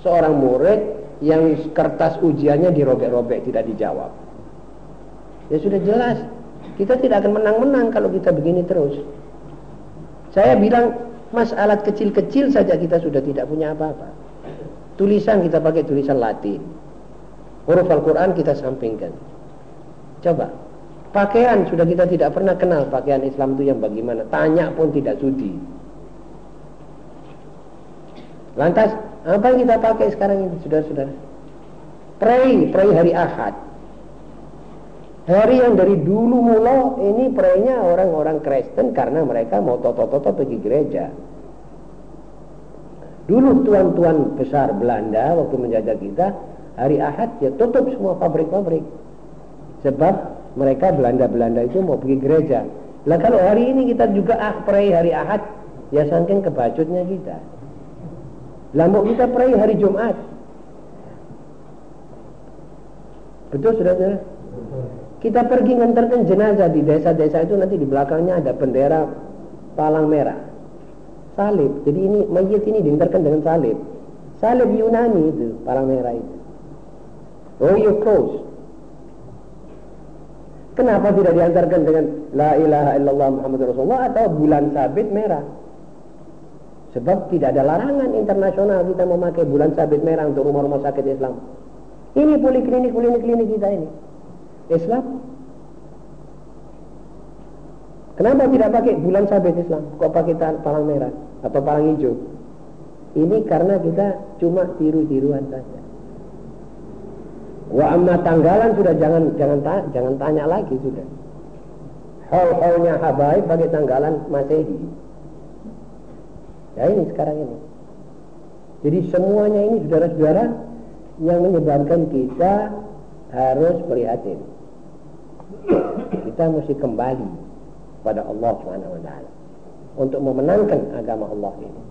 seorang murid yang kertas ujiannya dirobek-robek tidak dijawab. Ya sudah jelas, kita tidak akan menang-menang kalau kita begini terus. Saya bilang masalah kecil-kecil saja kita sudah tidak punya apa-apa. Tulisan kita pakai tulisan Latin. Huruf Al-Quran kita sampingkan. Coba. Pakaian sudah kita tidak pernah kenal pakaian Islam itu yang bagaimana. Tanya pun tidak sudi. Lantas, apa yang kita pakai sekarang ini, saudara-saudara? Pray, pray hari Ahad. Hari yang dari dulu mula ini perayanya orang-orang Kristen karena mereka mau toto-toto pergi gereja. Dulu tuan-tuan besar Belanda waktu menjajah kita, hari Ahad ya tutup semua pabrik-pabrik. Sebab mereka Belanda-Belanda itu mau pergi gereja. Lah kalau hari ini kita juga ah perai hari Ahad, ya saking kebacutnya kita. Lah kita perai hari Jumat. Betul sudah-sudah? Kita pergi ngantarkan jenazah di desa-desa itu nanti di belakangnya ada bendera palang merah. Salib. Jadi ini mayat ini diantarkan dengan salib. Salib Yunani itu palang merah itu. Royal Cross. Kenapa tidak diantarkan dengan La ilaha illallah Muhammad Rasulullah atau bulan sabit merah? Sebab tidak ada larangan internasional kita memakai bulan sabit merah untuk rumah-rumah sakit Islam. Ini poliklinik-poliklinik kita ini. Islam? Kenapa tidak pakai bulan sabit Islam? Kok pakai palang merah atau palang hijau? Ini karena kita cuma tiru-tiruan saja. Wa amma tanggalan sudah jangan jangan jangan tanya lagi sudah. Hal-halnya habaib pakai tanggalan Masehi. Ya ini sekarang ini. Jadi semuanya ini saudara-saudara yang menyebabkan kita harus prihatin kita mesti kembali pada Allah Subhanahu wa. Untuk memenangkan agama Allah ini.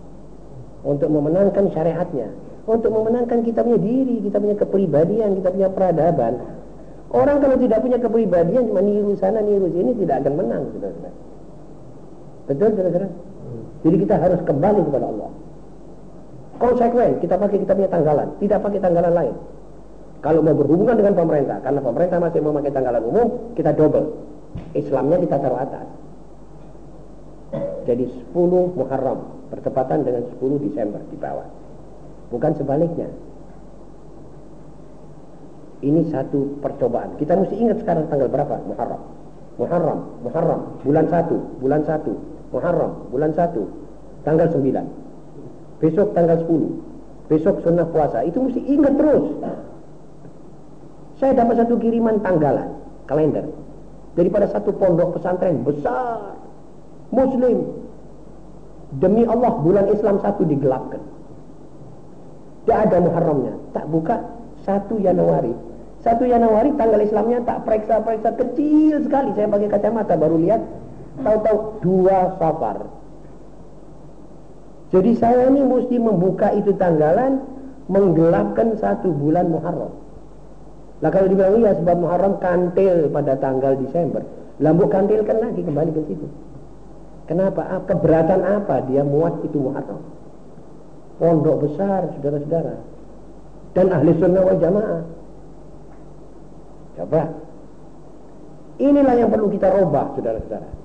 Untuk memenangkan syariatnya, untuk memenangkan kita punya diri, kita punya kepribadian, kita punya peradaban. Orang kalau tidak punya kepribadian cuma niru sana niru sini tidak akan menang, saudara-saudara. Betul, saudara-saudara? Jadi kita harus kembali kepada Allah. Konsekuen, kita pakai kita punya tanggalan, tidak pakai tanggalan lain. Kalau mau berhubungan dengan pemerintah, karena pemerintah masih memakai tanggalan umum, kita double. Islamnya kita taruh atas. Jadi 10 Muharram bertepatan dengan 10 Desember di bawah. Bukan sebaliknya. Ini satu percobaan. Kita mesti ingat sekarang tanggal berapa Muharram. Muharram, Muharram, bulan 1, bulan 1, Muharram, bulan 1, tanggal 9. Besok tanggal 10. Besok sunnah puasa. Itu mesti ingat terus. Saya dapat satu kiriman tanggalan, kalender. Daripada satu pondok pesantren besar. Muslim. Demi Allah bulan Islam satu digelapkan. Tidak ada Muharramnya. Tak buka satu Januari. Satu Januari tanggal Islamnya tak periksa-periksa kecil sekali. Saya pakai kacamata baru lihat tahu-tahu dua safar. Jadi saya ini mesti membuka itu tanggalan menggelapkan satu bulan Muharram. Nah kalau dibilang iya sebab Muharram kantil pada tanggal Desember. Lambuk kantilkan lagi kembali ke situ. Kenapa? Ah, keberatan apa dia muat itu Muharram? Pondok besar, saudara-saudara. Dan ahli sunnah wal jamaah. Coba. Inilah yang perlu kita robah, saudara-saudara.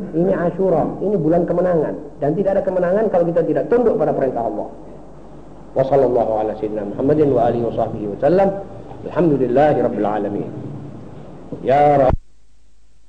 Ini Ashura, ini bulan kemenangan dan tidak ada kemenangan kalau kita tidak tunduk pada perintah Allah. Wassallallahu ala sayyidina Muhammadin wa alihi wa sahbihi wa